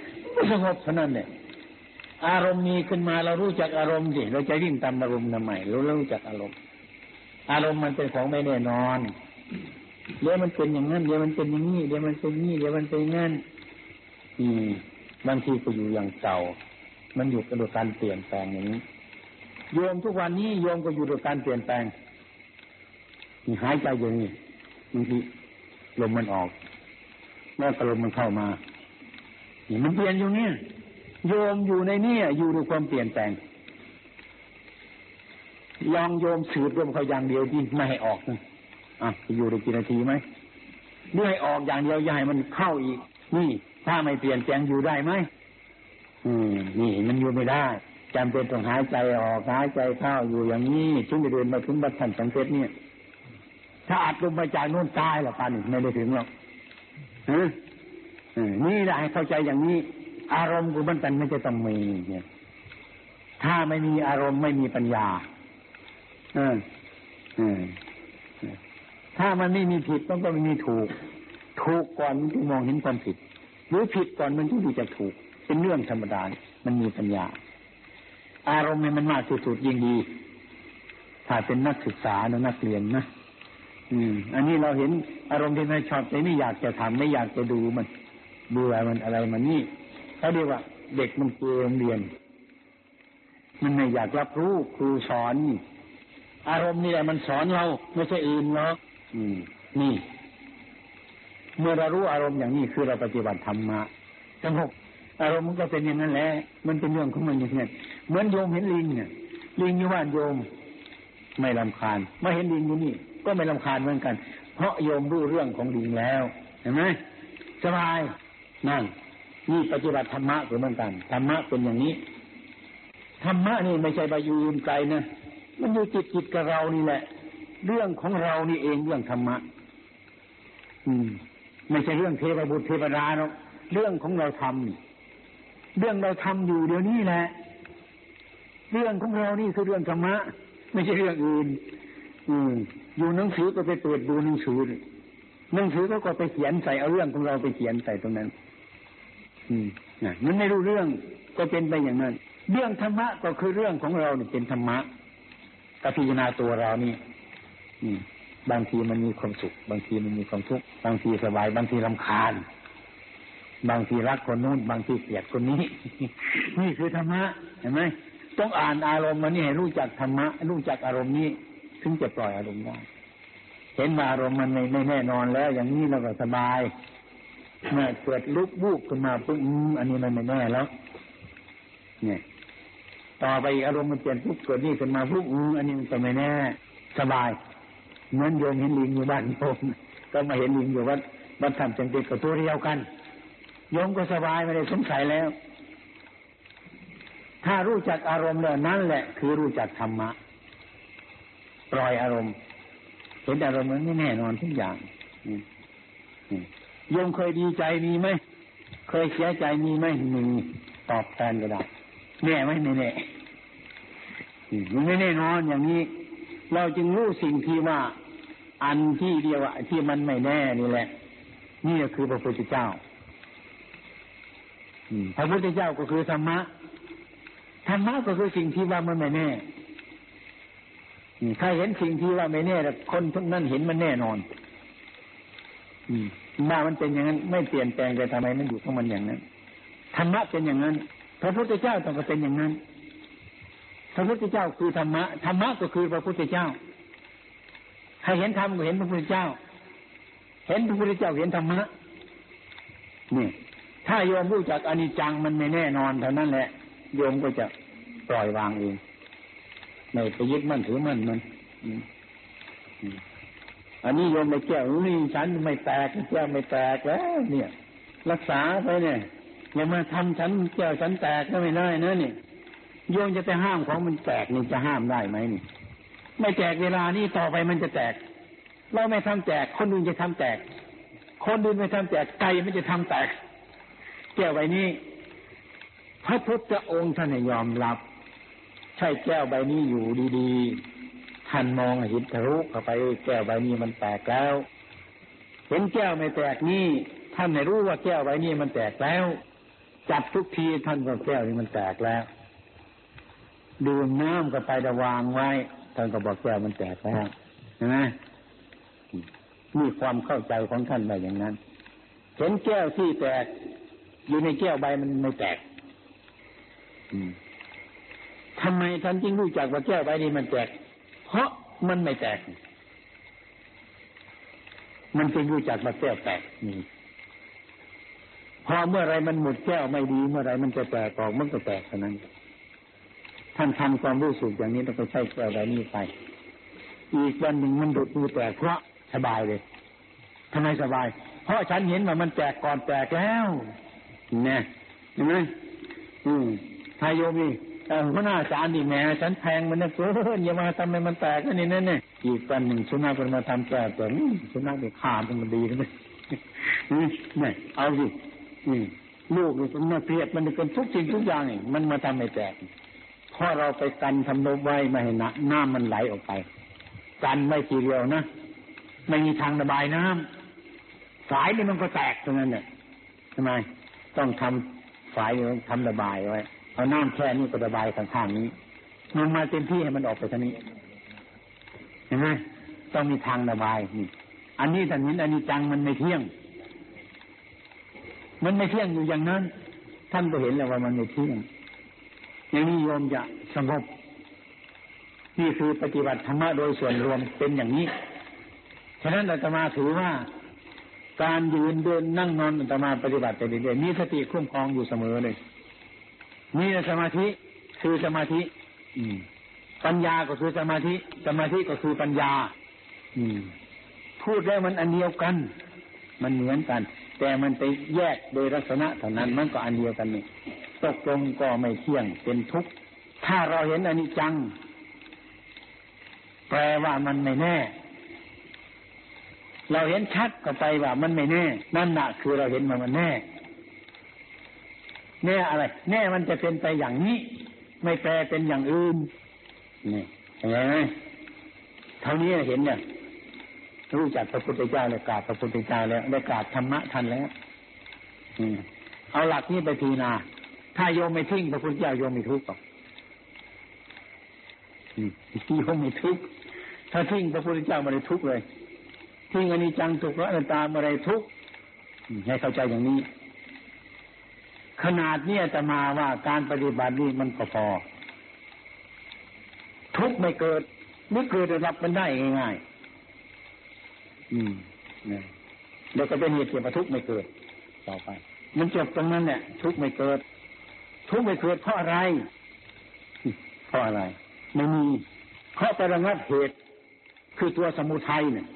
สงบเท่านั้นเนี่ยอารมณ์มีขึ้นมาเรารู้จักอารมณ์สิเราจะวิ่งตามอารมณ์ทำไมเรารู้จักอารมณ์ อารมณ์มันเป็นของไม่แน่นอนเดี๋ยวมันเป็นอย่างนั้นเดี๋ยวมันเป็นอย่างนี้เดี๋ยวมันเป็นนี้เดี๋ยวมันเป็นงั้นอืมบางทีก็อยู่อย่างเก่า มันอยู่กับการเปลี่ยนแปลงอย่างนี้โยมทุกวันนี้โยมก็อยู่กับการเปลี่ยนแปลงมีหายใจอย่างนี้บางทีลมมันออกแม่กลมมันเข้ามา มันเปลี่ยนอยู่เนี่ย โยมอยู่ในนี่อยู่ด้วยความเปลี่ยนแปลงลองโยมสืบรวมเขาอย่างเดียวดีไม่ให้ออกนะอะอยู่ได้กี่นาทีไหมเมื่ออกอย่างเดียวอย่าให้มันเข้าอีก นี่ถ้าไม่เปลี่ยนแปลงอยู่ได้ไหมอืมนี่มันอยู่ไม่ได้จำเป็นต้องหายใจออกหายใจเข้าอยู่อย่างนี้ถึงจะเดินมาถึงบัตรทันสังเกตเนี่ย ถ้าอัดลงไปจากนู่นตายหรอปานนี่ไม่ได้ถึงหรอกฮะ นี่แหละให้เข้าใจอย่างนี้ อารมณ์กูมันเป็นไม่จะต้องมีเนี่ย ถ้าไม่มีอารมณ์ไม่มีปัญญา เออเออถ้ามันไม่มีผิดมันก็ไม่มีถูก ถูกก่อนมันจึงมองเห็นความผิด หรือผิดก่อนมันจึงดูจะถูก เป็นเรื่องธรรมดา มันมีปัญญา อารมณ์เนี่ยมันมากสุดๆยิ่งดี ถ้าเป็นนักศึกษาหรือนักเรียนนะอืม อันนี้เราเห็นอารมณ์ที่ไม่ชอบใจไม่อยากจะทำไม่อยากจะดูมัน เบื่อมันอะไรมันนี่เขาเรียกว่า เด็กมันเกลียเรียน มันไม่อยากรับรู้ครูสอนอารมณ์นี่แหละมันสอนเราไม่ใช่อื่นเนาะอืมนี่ เมื่อเรารู้อารมณ์อย่างนี้คือเราปฏิบัติธรรมะสงบอารมณ์มันก็เป็นอย่างนั้นแหละ มันเป็นเรื่องของมันอย่างนี้เหมือนโยมเห็นลิงเนี่ย ลิงอยู่บ้านโยม ไม่ลำคาญมาเห็นลิงอยู่นี่ ก็ไม่ลำคาญเหมือนกัน เพราะโยมรู้เรื่องของลิงแล้ว เห็นไหมสบาย นั่นนี่ปฏิบัติธรรมะเหมือนกันธรรมะเป็นอย่างนี้ธรรมะนี่ไม่ใช่ไปยืนไกลนะมันอยู่จิตจิตกับเรานี่แหละ เรื่องของเรานี่เองเรื่องธรรมะ อืม ไม่ใช่เรื่องเทวบุตรเทวดาหรอกเรื่องของเราทำเรื่องเราทำอยู่เดี๋ยวนี้แหละ เรื่องของเรานี่คือเรื่องธรรมะ ไม่ใช่เรื่องอื่น อืม อยู่หนังสือก็ไปเปิดดูหนังสือหนังสือก็ก็ไปเขียนใส่เอาเรื่องของเราไปเขียนใส่ตรงนั้น มันไม่รู้เรื่องก็เป็นไปอย่างนั้น เรื่องธรรมะก็คือเรื่องของเราเนี่ยเป็นธรรมะกับพิจารณาตัวเรานี่บางทีมันมีความสุข บางทีมันมีความทุกข์บางทีสบาย บางทีลำคาญ บางทีรักคนนู้น บางทีเกลียดคนนี้ นี่คือธรรมะเห็นไหมต้องอ่านอารมณ์มันนี่ให้รู้จักธรรมะรู้จักอารมณ์นี้ถึงจะปล่อยอารมณ์ได้เห็นมาอารมณ์มันไม่ไม่แน่นอนแล้ว อย่างนี้เราก็สบาย เมื่อเกิดลุกวูบขึ้นมาปุ๊บอันนี้มันไม่แน่แล้วเนี่ยต่อไปอารมณ์มันเปลี่ยนปุ๊บเกิดนี่ขึ้นมาปุ๊บอันนี้มันก็ไม่แน่ สบายเหมือนโยมเห็นลิงอยู่บ้านโยมก็มาเห็นลิงอยู่วัดบัดทำจังเด็กกับตัวเดียวกันโยมก็สบายไม่ได้สงสัยแล้ว ถ้ารู้จักอารมณ์แล้วนั่นแหละ คือรู้จักธรรมะปล่อยอารมณ์ เห็นอารมณ์มันไม่แน่นอนทุกอย่าง โยมเคยดีใจมีไหมเคยเสียใจมีไหมมีตอบแทนก็ได้แน่ไหมไม่แน่มันไม่แน่นอนอย่างนี้ เราจึงรู้สิ่งที่ว่า อันที่เรียวที่มันไม่แน่นี่แหละ นี่ก็คือพระพุทธเจ้าพระพุทธเจ้าก็คือธรรมะธรรมะก็คือสิ่งที่ว่ามันไม่แน่ถ้าเห็นสิ่งที่ว่าไม่แน่คนทุกนั้นเห็นมันแน่นอนอื มว่ามันเป็นอย่างนั้น ไม่เปลี่ยนแปลงไปทำไมมันอยู่ของมันอย่างนั้นธรรมะเป็นอย่างนั้น พระพุทธเจ้าต้องเป็นอย่างนั้น พระพุทธเจ้าคือธรรมะธรรมะก็คือพระพุทธเจ้าใครเห็นธรรมก็เห็นพระพุทธเจ้า เห็นพระพุทธเจ้าเห็นธรรมะนี่ถ้าโยมรู้จักอนิจจังมันไม่แน่นอนเท่านั้นแหละ โยมก็จะปล่อยวางเองไม่ไปยึดมั่นถือมั่นมัน อันนี้โยมไม่แก้วนี่ฉันไม่แตกแก้วไม่แตกแล้ว เนี่ย รักษาไปเนี่ยอย่ามาทำฉันแก้วฉันแตกก็ไม่ได้นะนี่โยมจะไปห้ามของมันแตกนี่จะห้ามได้ไหมนี่ ไม่แตกเวลานี้ต่อไปมันจะแตก เราไม่ทำแตก คนอื่นจะทำแตก คนอื่นไม่ทำแตกไก่มันจะทำแตก แก้วใบนี้ พระพุทธองค์ท่านยอมรับ ใช่แก้วใบนี้อยู่ดีๆ ท่านมองเห็นทะลุเข้าไปแก้วใบนี้มันแตกแล้ว เห็นแก้วไม่แตกนี่ท่านไม่รู้ว่าแก้วใบนี้มันแตกแล้ว จับทุกทีท่านก็แก้วนี้มันแตกแล้วดื่มน้ำก็ไประวางไว้ ท่านก็บอกแก้วมันแตกแล้วนไหมมีความเข้าใจของท่านไปอย่างนั้น เห็นแก้วที่แตก อยู่ในแก้วใบมันไม่แตกทำไมท่านจึงรู้จักว่าแก้วใบนี้มันแตก เพราะมันไม่แตก มันจึงรู้จักว่าแก้วแตกนี่พอเมื่อไรมันหมดแก้วไม่ดีเมื่อไรมันจะแตกออกมันก็แตกเท่านั้น ท่านทำความรู้สึกอย่างนี้ต้องไปใช้แก้วใบนี้ไป อีกวันหนึ่งมันดุดมือแตกเพราะสบายเลยทำไมสบาย เพราะฉันเห็นว่ามันแตกก่อนแตกแล้วเนี่ยเห็นไหมอืมทายโยมีเออ พระนาจารย์นี่แม่ฉันแพงมันนะเกินอย่ามาทำให้มันแตกกันนี่นั่นเนี่ยอีกวันหนึ่งสุนัขเป็นมาทำแตกแต่สุนัขเนี่ยขาดมันดีนะเนี่ยเอาสิลูกมันมาเพียดมันเป็นทุกสิ่งทุกอย่างมันมาทำให้แตกพราะเราไปกันทำนบไว้ไม่ให้น้ำมันไหลออกไป กันไม่ทีเดียวนะไม่มีทางระบายน้ำสายนี่มันก็แตกตรงนั้นเนี่ยทำไมต้องทำฝายทำระบายไว้ เอาน้ำแค่นี้ก็ระบายข้างๆนี้มันมาเต็มที่ให้มันออกไปทางนี้เห็นไหมต้องมีทางระบายนี่อันนี้ท่านเห็นอันนี้จังมันไม่เที่ยง มันไม่เที่ยงอยู่อย่างนั้น ท่านก็เห็นแล้วว่ามันไม่เที่ยง อย่างนี้โยมจะสงบนี่คือปฏิบัติธรรมะโดยส่วนรวมเป็นอย่างนี้ ฉะนั้นอาตมาถือว่าการยืนเดินนั่งนอนอัตมาปฏิบัติไปเรื่อยๆมีสติคุ้มครองอยู่เสมอเลย นี่สมาธิคือสมาธิ อืม ปัญญาก็คือสมาธิ สมาธิก็คือปัญญา อืม พูดแล้วมันอันเดียวกัน มันเหมือนกัน แต่มันไปแยกโดยลักษณะเท่านั้นมันก็อันเดียวกันนี่ตกลงก็ไม่เที่ยงเป็นทุกข์ถ้าเราเห็นอนิจจัง แปลว่ามันไม่แน่ เราเห็นชัดก็ไปว่ามันไม่แน่ นั่นหนะคือเราเห็นมันมันแน่ แน่อะไร แน่มันจะเป็นไปอย่างนี้ ไม่แปลเป็นอย่างอื่นนี่เห็นไหมเท่านี้เห็นเนี่ยรู้จักพระพุทธเจ้าเลยกราบพระพุทธเจ้าแล้วได้กราบธรรมะทันแล้วอืเอาหลักนี้ไปทีนา ถ้าโยมไม่ทิ้งพระพุทธเจ้าโยมไม่ทุกข์หรอกโยมไม่ทุกข์ถ้าทิ้งพระพุทธเจ้าไม่ได้ทุกข์เลยทิ้งอนิจจังทุกข์ละตามอะไรทุกข์ให้เข้าใจอย่างนี้ ขนาดนี้จะมาว่าการปฏิบัตินี่มันก็พอ ทุกไม่เกิดไม่เกิดจะรับมันได้ง่ายๆอืมเนี่ยเดี๋ยวก็เป็นเหตุเกี่ยวกับทุกไม่เกิด ต่อไป มันจบตรงนั้นเนี่ยทุกไม่เกิด ทุกไม่เกิดเพราะอะไรเพราะอะไรไม่มีเพราะไประงับเหตุ คือตัวสมุทัยเนี่ย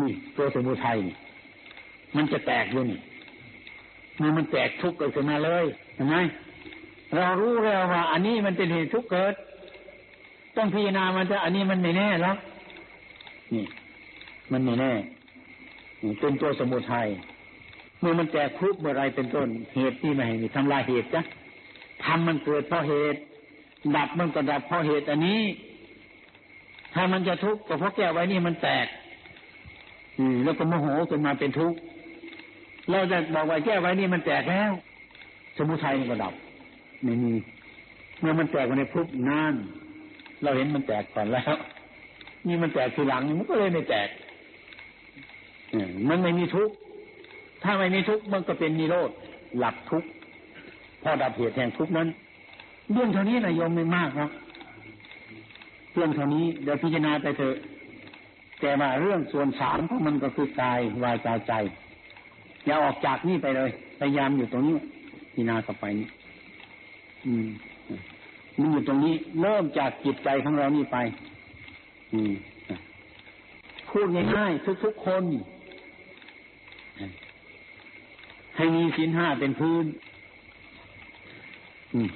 นี่ตัวสมุทัยนี่มันจะแตกอยู่นี่ นมันแตกทุกข์เกิดขึ้นมาเลยเห็นไหมเรารู้แล้วว่า อันนี้มันเป็นเหตุทุกข์เกิด ต้องพิจารณามันจะอันนี้มันไม่แน่หรอกนี่ มันไม่แน่เป็นตัวสมุทัยเมื่อมันแตกทุกข์เมื่อไรเป็นต้นเหตุที่ไม่ให้ทำลายเหตุจ้ะทำมันเกิดเพราะเหตุ ดับมันก็ดับเพราะเหตุอันนี้ ถ้ามันจะทุกข์ก็เพราะแก้วไว้นี่มันแตก อืแล้วก็โมโหขึ้นมาเป็นทุกข์ เราจะบอกว่าแก้ไว้นี่มันแตกแล้ว สมุทัยมันก็ดับไม่มีเมื่อมันแตกมาในพุบนานเราเห็นมันแตกก่อนแล้ว นี่มันแตกทีหลังมันก็เลยไม่แตกมันไม่มีทุกข์ถ้าไม่มีทุกข์มันก็เป็นนิโรธหลับทุกข์พอดับเหตุแห่งทุกข์นั้น เรื่องเท่านี้นะโยมไม่มากครับเรื่องเท่านี้เดี๋ยวพิจารณาไปเถอะแต่ว่าเรื่องส่วนสามของมันก็คือกายวาจาใจ อย่าออกจากนี่ไปเลย พยายามอยู่ตรงนี้พิจารณาต่อไปนี้อืมมันอยู่ตรงนี้เริ่มจากจิตใจของเรานี่ไป อืมพูดง่ายๆทุกๆคน ให้มีสินห้าเป็นพื้นอืม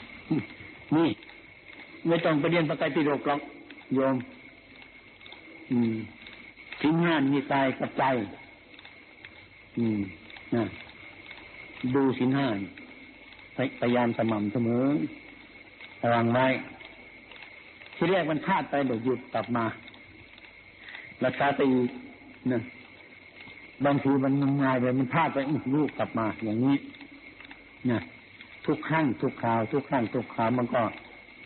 นี่ไม่ต้องไปเรียนประกายปิฎกหรอกโยมอืมสินห้ามีกายกับใจ อืม ดูสินห้าพยายามสม่ำเสมอระวังไว้ ที่แรกมันคาดไปเดี๋ยวหยุดกลับมาราคาไปอีกนะบางทีมันง่ายไปมันพลาดไปลูกกลับมา อย่างนี้นะทุกครั้งทุกคราว ทุกครั้งทุกคราวมันก็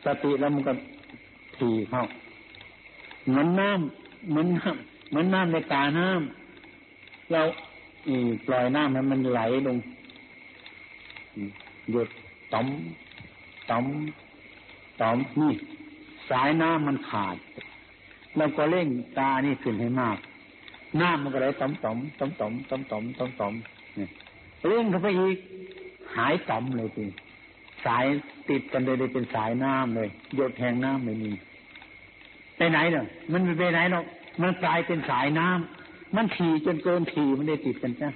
สติแล้วมันก็ทีเข้าเหมือนน้ำเหมือนน้ำเหมือนน้ำในตาน้ำเรา ปล่อยน้ำให้มันไหลลงหยดต่อมต่อมต่อมนี่สายน้ำมันขาดเราก็เร่งตานี่ขึ้นให้มาก น้ำมันก็เลยต่อมต่อมต่อมต่อมต่อมต่อมต่อมต่อมเนี่ยเร่งเข้าไปอีกหายต่อมเลยทีสายติดกันเลยเลยเป็นสายน้ำเลยหยดแห่งน้ำไม่มีไปไหนเนาะมันไปไหนเนาะมันกลายเป็นสายน้ำ มันถี่จนเกินถี่มันได้ติดกันจ้ะ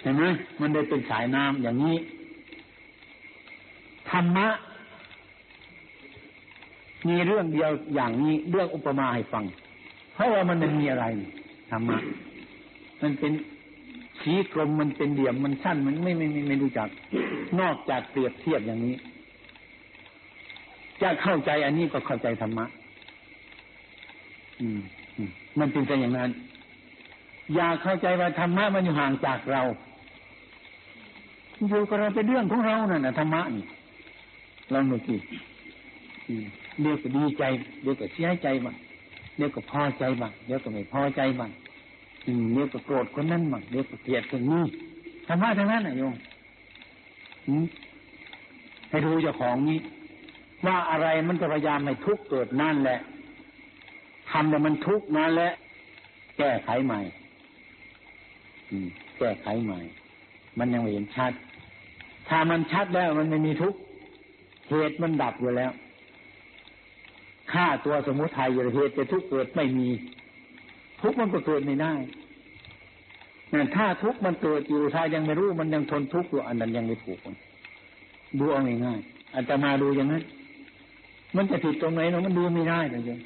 เห็นไหมมันได้เป็นสายน้ำอย่างนี้ธรรมะ มีเรื่องเดียวอย่างนี้เรื่องอุปมาให้ฟัง เพราะว่ามันไม่มีอะไรธรรมะมันเป็นสีกลมมันเป็นเดี่ยมมันสั้นมันไม่ไม่ไม่ไม่รู้จัก นอกจากเปรียบเทียบอย่างนี้ จะเข้าใจอันนี้ก็เข้าใจธรรมะ อืมมันเป็นไปอย่างนั้น อยากเข้าใจว่าธรรมะมันอยู่ห่างจากเรา อยู่กับเราเป็นเรื่องของเรานั่นนะธรรมะนี่เราหนุกี่เดี๋ยวก็ดีใจ เดี๋ยวก็เสียใจบ้างเดี๋ยวก็พอใจบ้างเดี๋ยวก็ไม่พอใจบ้างเดี๋ยวก็โกรธคนนั้นบ้างเดี๋ยวก็เกลียดคนนี้ธรรมะทั้งนั้นนะโยมให้ดูเจ้าของนี้ ว่าอะไรมันจะพยายามให้ทุกข์เกิดนั่นแหละทำแต่มันทุกข์นั่นแหละแก้ไขใหม่ แก้ไขใหม่ มันยังไม่เห็นชัด ถ้ามันชัดแล้วมันไม่มีทุกข์เหตุมันดับอยู่แล้วฆ่าตัวสมุทัยอยู่เหตุจะทุกข์เกิดไม่มี ทุกข์มันก็เกิดไม่ได้นั่นถ้าทุกข์มันเกิดอยู่ถ้ายังไม่รู้มันยังทนทุกข์อยู่อันนั้นยังไม่ถูกดูเอาง่ายๆอาจจะมาดูอย่างนั้น มันจะผิดตรงไหนเนาะมันดูไม่ได้เลย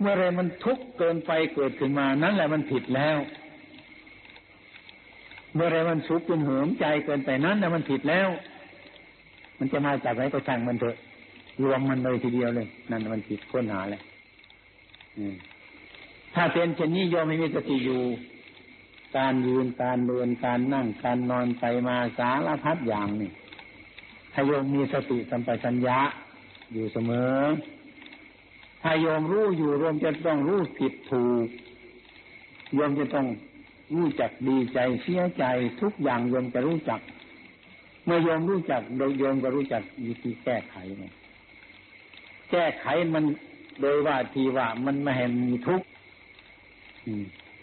เมื่อไรมันทุกข์เกินไปเกิดขึ้นมา นั่นแหละมันผิดแล้ว เมื่อไรมันสุขจนเหิมใจเกินไปนั้นนะมันผิดแล้ว มันจะมาจากไหนก็ช่างมันเถอะ รวมมันเลยทีเดียวเลย นั่นมันผิดค้นหาเลยถ้าเป็นเช่นนี้โยมไม่มีสติอยู่ การยืนการเดินการนั่งการนอนไปมาสารพัดอย่างนี่ถ้าโยมมีสติสัมปชัญญะอยู่เสมอ ถ้าโยมรู้อยู่รวมจะต้องรู้ผิดถูกโยมจะต้อง รู้จักดีใจเสียใจทุกอย่างโยมจะรู้จัก เมื่อโยมรู้จักโดยโยมก็รู้จักวิธีแก้ไขไงแก้ไขมันโดยว่าทีว่ามันไม่ให้มีทุกข์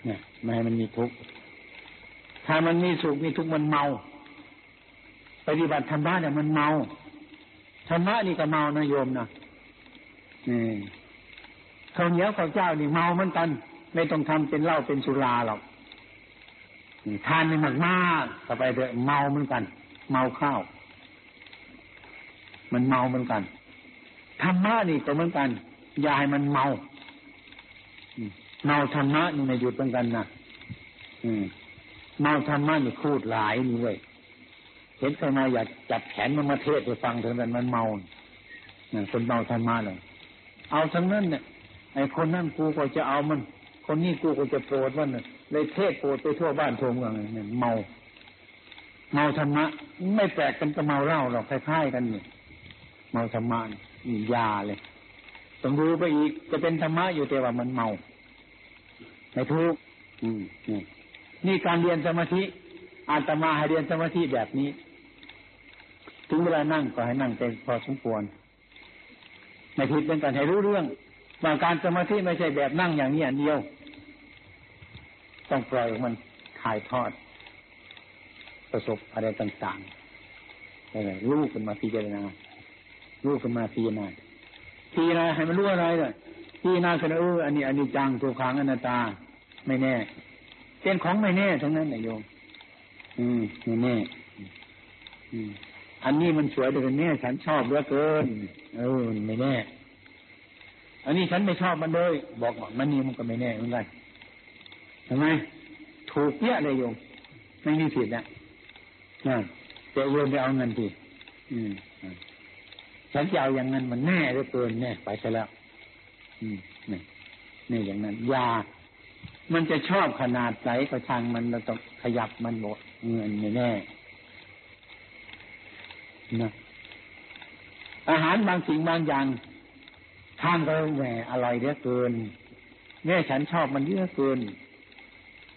เนี่ยไม่ให้มันมีทุกข์ถ้ามันมีสุขมีทุกข์มันเมา ปฏิบัติธรรมะเนี่ยมันเมาธรรมะนี่ก็เมานะโยมนะนี่ข้าวเหนียวข้าวเจ้านี่เมาเหมือนกัน ไม่ต้องทำเป็นเหล้าเป็นสุราหรอก ทานนี่มากมากต่อไปเถอะเมาเหมือนกัน เมาข้าว มันเมาเหมือนกันธรรมะนี่ก็เหมือนกันยายมันเมาเมาธรรมะนี่ไม่หยุดเหมือนกันนะเมาธรรมะนี่พูดหลายนี่เว้ยเห็นใครมาอยากจับแขนมันมาเทศไปฟังถึงกันมันเมานี่คนเมาธรรมะเลยเอาทั้งนั้นเนี่ยไอ้คนนั่นกูก็จะเอามัน คนนี้กูก็จะโปรดมันเลยเทศโปรดไปทั่วบ้านทั่วเมืองเนี่ยเมา เมาธรรมะ ไม่แปลกกันกับเมาเหล้าหรอกคล้ายๆกันเนี่ยเมาธรรมะนี่ยาเลยต้องรู้ไปอีกจะเป็นธรรมะอยู่แต่ว่ามันเมาไม่ทุกอืมนี่นี่การเรียนสมาธิอาตมาให้เรียนสมาธิแบบนี้ ถึงเวลานั่งก็ให้นั่งเป็นพอสมควรในผิดเป็นการให้รู้เรื่องว่าการสมาธิไม่ใช่แบบนั่งอย่างนี้อันเดียว ต้องปล่อยมันถ่ายทอด ประสบอะไรต่างๆอะไรรู้ขึ้นมาพิจารณารู้ขึ้นมาพิจารณาพิจารณาให้มันรู้อะไรเลยพิจารณาคือเอออันนี้อันนี้จังตัวขังอนัตตา ไม่แน่เป็นของไม่แน่ทั้งนั้นนายโยม อืมไม่แน่ อืมอันนี้มันสวยแต่เป็นแน่ฉันชอบเหลือเกิน เออไม่แน่ อันนี้ฉันไม่ชอบมันเลย บอกว่ามันนี่มันก็ไม่แน่เหมือนกัน ทำไมถูกเยอะเลยโยมไม่มีผิดนะนะแต่โยมไปเอาเงินทีอืมฉันจะเอาอย่างนั้นมันแน่เหลือเกินแน่ไปซะแล้วอืมนี่นี่อย่างนั้นยามันจะชอบขนาดไหนก็ช่างมันเราต้องขยับมันหมดเงินไม่แน่นะอาหารบางสิ่งบางอย่างท่านก็แหมอร่อยเหลือเกินแม่ฉันชอบมันเยอะเกิน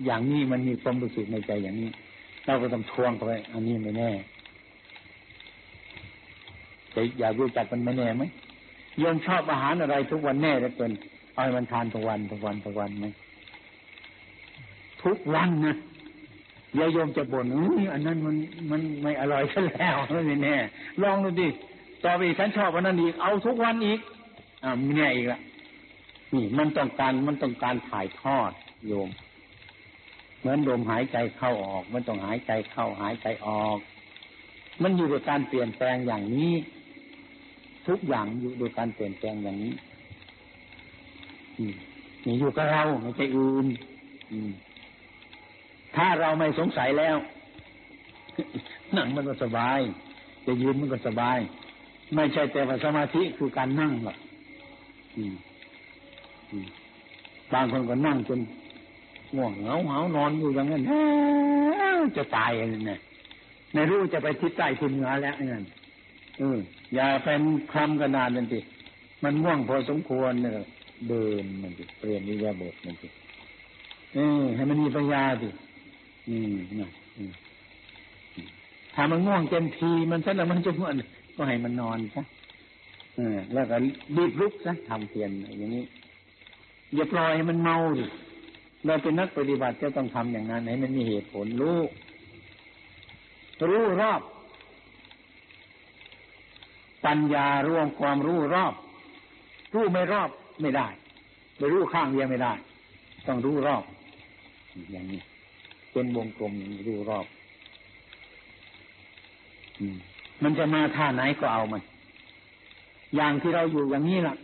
อย่างนี้มันมีความรู้สึกในใจอย่างนี้เราก็ต้องทวงเขาไปอันนี้ไม่แน่แต่อยากรู้จักมันไม่แน่ไหมยมชอบอาหารอะไรทุกวันแน่เลือเกินเอาให้มันทานทุกวันทุกวันทุกวันไหมทุกวันนะยายโยมจะบ่นอุ้อันนั้นมันมันไม่อร่อยซะแล้วไม่แน่ลองดูดิต่อไปฉันชอบอันนั้นอีกเอาทุกวันอีกอ่าไม่แน่อีกละนี่มันต้องการมันต้องการถ่ายทอดโยม เหมือนลมหายใจเข้าออก มันต้องหายใจเข้าหายใจออก มันอยู่ด้วยการเปลี่ยนแปลงอย่างนี้ ทุกอย่างอยู่ด้วยการเปลี่ยนแปลงอย่างนี้อืมนี่อยู่กับเราไม่ใช่อื่นถ้าเราไม่สงสัยแล้วนั่งมันก็สบาย จะยืนมันก็สบาย ไม่ใช่แต่ว่าสมาธิคือการนั่งหรอกบางคนก็นั่งจน ง่วงเหงาเหานอนอยู่อย่างนั้นจะตายอย่างนี้ในรู้จะไปทิศใต้ทิศเหนือแล้วนั่นเอออย่าเป็นคลำกระดานนั่นสิมันง่วงพอสมควรเนี่ยเดินมันสิเปลี่ยนวิญญาบทมันสิเออให้มันมีปัญญาสิอืมนะถ้ามันง่วงเต็มทีมันซะแล้วมันจะง่วงก็ให้มันนอนซะเออแล้วก็รีบลุกซะทำเพียรอย่างนี้อย่าปล่อยให้มันเมาดิ เราเป็นนักปฏิบัติจะต้องทำอย่างนั้นให้มันมีเหตุผลรู้รู้รอบ ปัญญารวมความรู้รอบ รู้ไม่รอบไม่ได้ไปรู้ข้างเดียวไม่ได้ ต้องรู้รอบ อย่างนี้ เป็นวงกลมดูรอบมันจะมาท่าไหนก็เอามัน อย่างที่เราอยู่อย่างนี้ล่ะ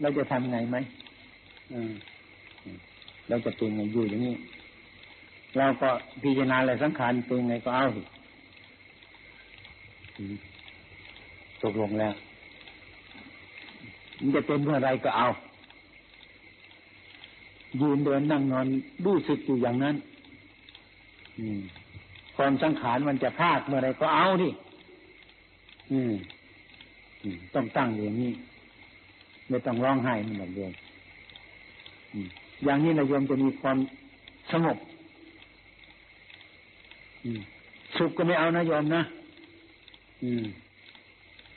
เราจะทำไงไหมอืม เราจะเป็นไงอยู่อย่างนี้เราก็พิจารณาอะไรสังขารเป็นไงก็เอาสิตกลงแล้วมันจะเป็นเมื่อไรก็เอา ยืนเดินนั่งนอนรู้สึกอยู่อย่างนั้นความสังขารมันจะพลาดเมื่อไรก็เอาดิต้องตั้งอย่างนี้ ไม่ต้องร้องไห้มันแบบเดิม อย่างนี้นายโยมจะมีความสงบสุขก็ไม่เอานะโยมนะ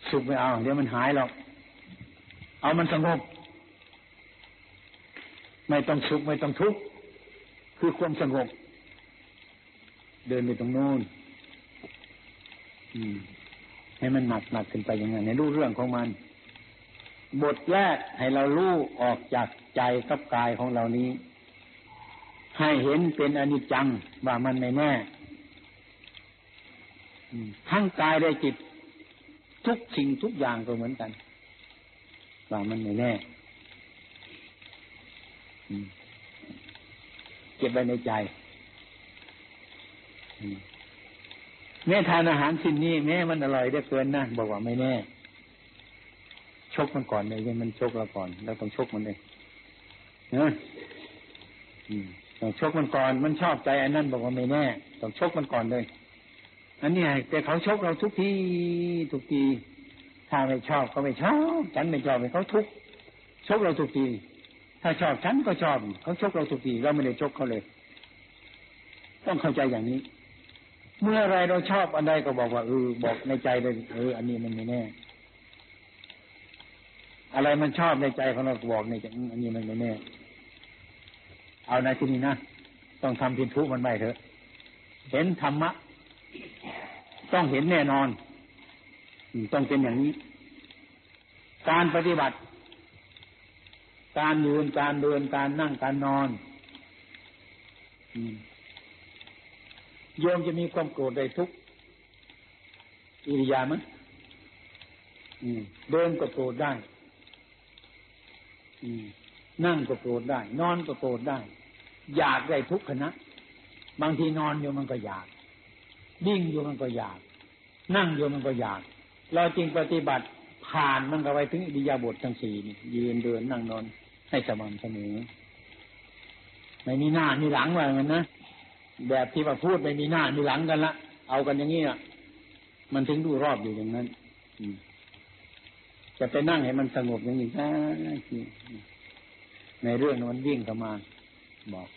สุขไม่เอา เดี๋ยวมันหายหรอก เอามันสงบ ไม่ต้องสุขไม่ต้องทุกข์คือความสงบ เดินไปตรงโน้นให้มันหนักหนักขึ้นไปอย่างนั้นในรู้เรื่องของมัน บทแรกให้เรารู้ออกจาก ใจกับกายของเรานี้ ให้เห็นเป็นอนิจจังว่ามันไม่แน่ทั้งกายได้จิต ทุกสิ่งทุกอย่างก็เหมือนกันว่ามันไม่แน่เก็บไว้ในใจแม่ทานอาหารชิ้นนี้แม่มันอร่อยได้เกินนะบอกว่าไม่แน่ ชกมันก่อนเลยยังมันชกเราก่อนเราต้องชกมันเลย นะต้องชกมันก่อน มันชอบใจอันนั้นบอกว่าไม่แน่ต้องชกมันก่อนเลยอันนี้แต่เขาชกเราทุกทีทุกทีถ้าไม่ชอบเขาไม่ชอบฉันไม่ชอบเขาทุกชกเราทุกทีถ้าชอบฉันก็ชอบเขาชกเราทุกทีเราไม่ได้ชกเขาเลย ต้องเข้าใจอย่างนี้ เมื่อไรเราชอบอะไรก็บอกว่าเออบอกในใจเลยเอออันนี้มันไม่แน่ อะไรมันชอบในใจของเราบอกในใจอันนี้มันไม่แน่ เอาในที่นี้นะ ต้องทำพินทุมันไปเถอะ เห็นธรรมะ ต้องเห็นแน่นอน ต้องเป็นอย่างนี้ การปฏิบัติ การยืน การเดิน การนั่ง การนอนโยมจะมีความโกรธได้ทุกอิริยามั้ยเดินก็โกรธได้ นั่งก็โกรธได้ นอนก็โกรธได้ อยากได้ทุกขณะ บางทีนอนอยู่มันก็อยากดิ้งอยู่มันก็อยาก นั่งอยู่มันก็อยาก เราจริงปฏิบัติผ่านมันก็ไปถึงอิริยาบถทั้งสี่ยืนเดินนั่งนอนให้สม่ำเสมอไม่มีหน้ามีหลังว่างันนะแบบที่ว่าพูดไม่มีหน้ามีหลังกันละเอากันอย่างนี้อะมันถึงดูรอบอยู่อย่างนั้น จะไปนั่งให้มันสงบอย่างนี้ในเรื่องมันวิ่งเข้ามาบอก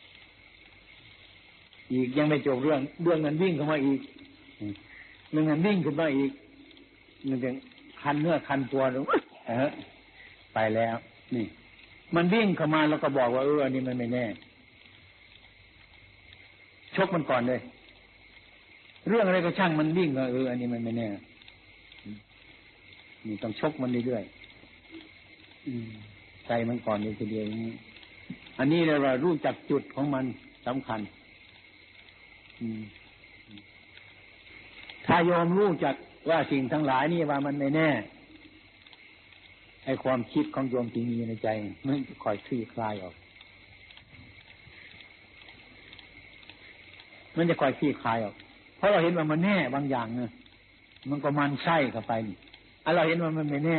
อีกยังไม่จบเรื่อง เรื่องนั้นวิ่งเข้ามาอีกเรื่องนั้นวิ่งขึ้นมาอีกมันจะคันเนื้อคันตัวหรือเออไปแล้ว นี่ มันวิ่งเข้ามาแล้วก็บอกว่าเอออันนี้มันไม่แน่ชกมันก่อนเลย เรื่องอะไรก็ช่างมันวิ่งก็เอออันนี้มันไม่แน่ นี่ต้องชกมันเรื่อยๆใจมันก่อนเลยทีเดียวอันนี้เรารู้จักจุดของมันสำคัญถ้ายอมรู้จักว่าสิ่งทั้งหลายนี่ว่ามันไม่แน่ไอความคิดของโยมที่มีในใจมันจะคอยคลี่คลายออก มันจะคอยคลี่คลายออก เพราะเราเห็นว่ามันแน่บางอย่างเนยมันก็มันใช่เข้าไปนี่ เราเห็นว่ามันไม่แน่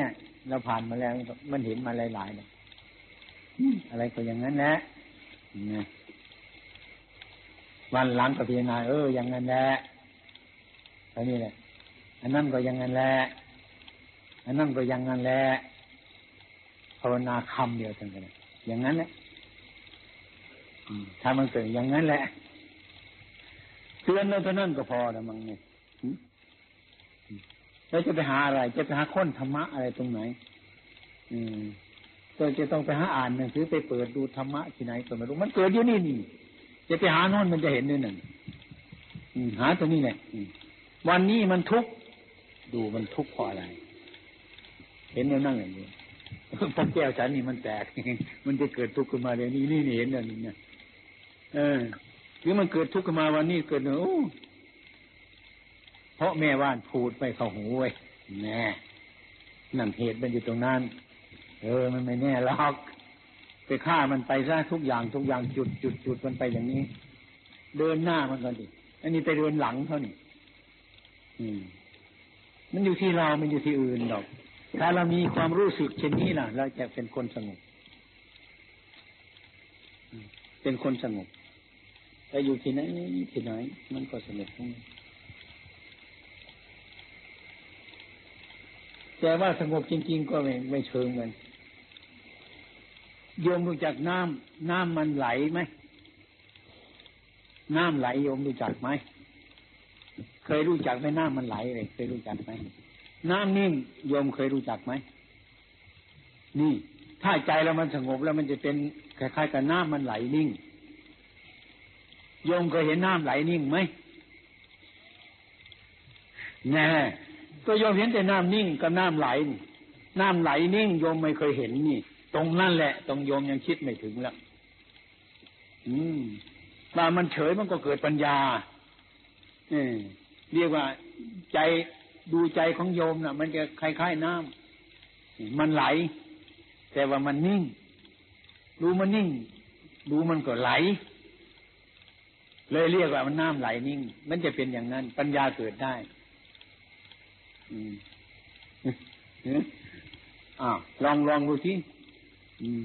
เราผ่านมาแล้ว มันเห็นมาหลายๆเลยอะไรก็อย่างนั้นแหละวันหลังก็พิจารณาเอออย่างนั้นแหละอันนี้แหละ อันนั้นก็อย่างนั้นแหละ อันนั้นก็อย่างนั้นแหละภาวนาคำเดียวกันกันอย่างนั้นแหละถ้ามันเกิดอย่างนั้นแหละเตือนเราเท่านั้นก็พอแล้วมั้งเนี่ย แล้วจะไปหาอะไร จะไปหาค้นธรรมะอะไรตรงไหน อืมก็จะต้องไปหาอ่านหนังสือไปเปิดดูธรรมะที่ไหนก็ไม่รู้มันเกิดอยู่นี่นี่ จะไปหาโน่นมันจะเห็นด้วยนั่นหาตรงนี้แหละวันนี้มันทุกข์ดูมันทุกข์เพราะอะไร เห็นมันนั่งอย่างนี้พอแก้วฉันนี่มันแตก มันจะเกิดทุกข์ขึ้นมาเลยนี่นี่เห็นอย่างนี้เนี่ยเออหรือมันเกิดทุกข์ขึ้นมาวันนี้เกิดเนอ ราะแม่ว่านพูดไปเข้าหูไว้แน่นั่นเหตุมันอยู่ตรงนั้น เออ มันไม่แน่หรอกไปฆ่ามันไปซะทุกอย่างทุกอย่างจุดจุดจุดมันไปอย่างนี้ เดินหน้ามันก่อนดิอันนี้ไปเดินหลังเท่านี้อืม มันอยู่ที่เรา มันอยู่ที่อื่นดอก ถ้าเรามีความรู้สึกเช่นนี้ล่ะ เราจะเป็นคนสงบเป็นคนสงบแต่อยู่ที่ไหนที่ไหนมันก็สงบทั้งนั้น แต่ว่าสงบจริง ๆ ก็ไม่ไม่เชิงกันโยมรู้จักน้ำน้ำมันไหลไหมน้ำไหลโยมรู้จักไหมเคยรู้จักไหมน้ำมันไหลเลยเคยรู้จักไหมน้ำนิ่งโยมเคยรู้จักไหมนี่ถ้าใจเรามันสงบแล้วมันจะเป็นคล้ายๆกับน้ำมันไหลนิ่งโยมเคยเห็นน้ำไหลนิ่งไหมแน่ ก็โยมเห็นแต่น้ำนิ่งกับน้ำไหลน้ำไหลนิ่งโยมไม่เคยเห็นนี่ ตรงนั่นแหละ ตรงโยมยังคิดไม่ถึงแล้วอืมว่ามันเฉยมันก็เกิดปัญญาเอเรียกว่าใจดูใจของโยมนะ่ะ มันจะคล้ายๆน้ำมันไหล แต่ว่ามันนิ่ง ดูมันนิ่ง ดูมันก็ไหล เลยเรียกว่ามันน้ำไหลนิ่ง มันจะเป็นอย่างนั้น ปัญญาเกิดได้ อ้าวลองลองดูสิอืม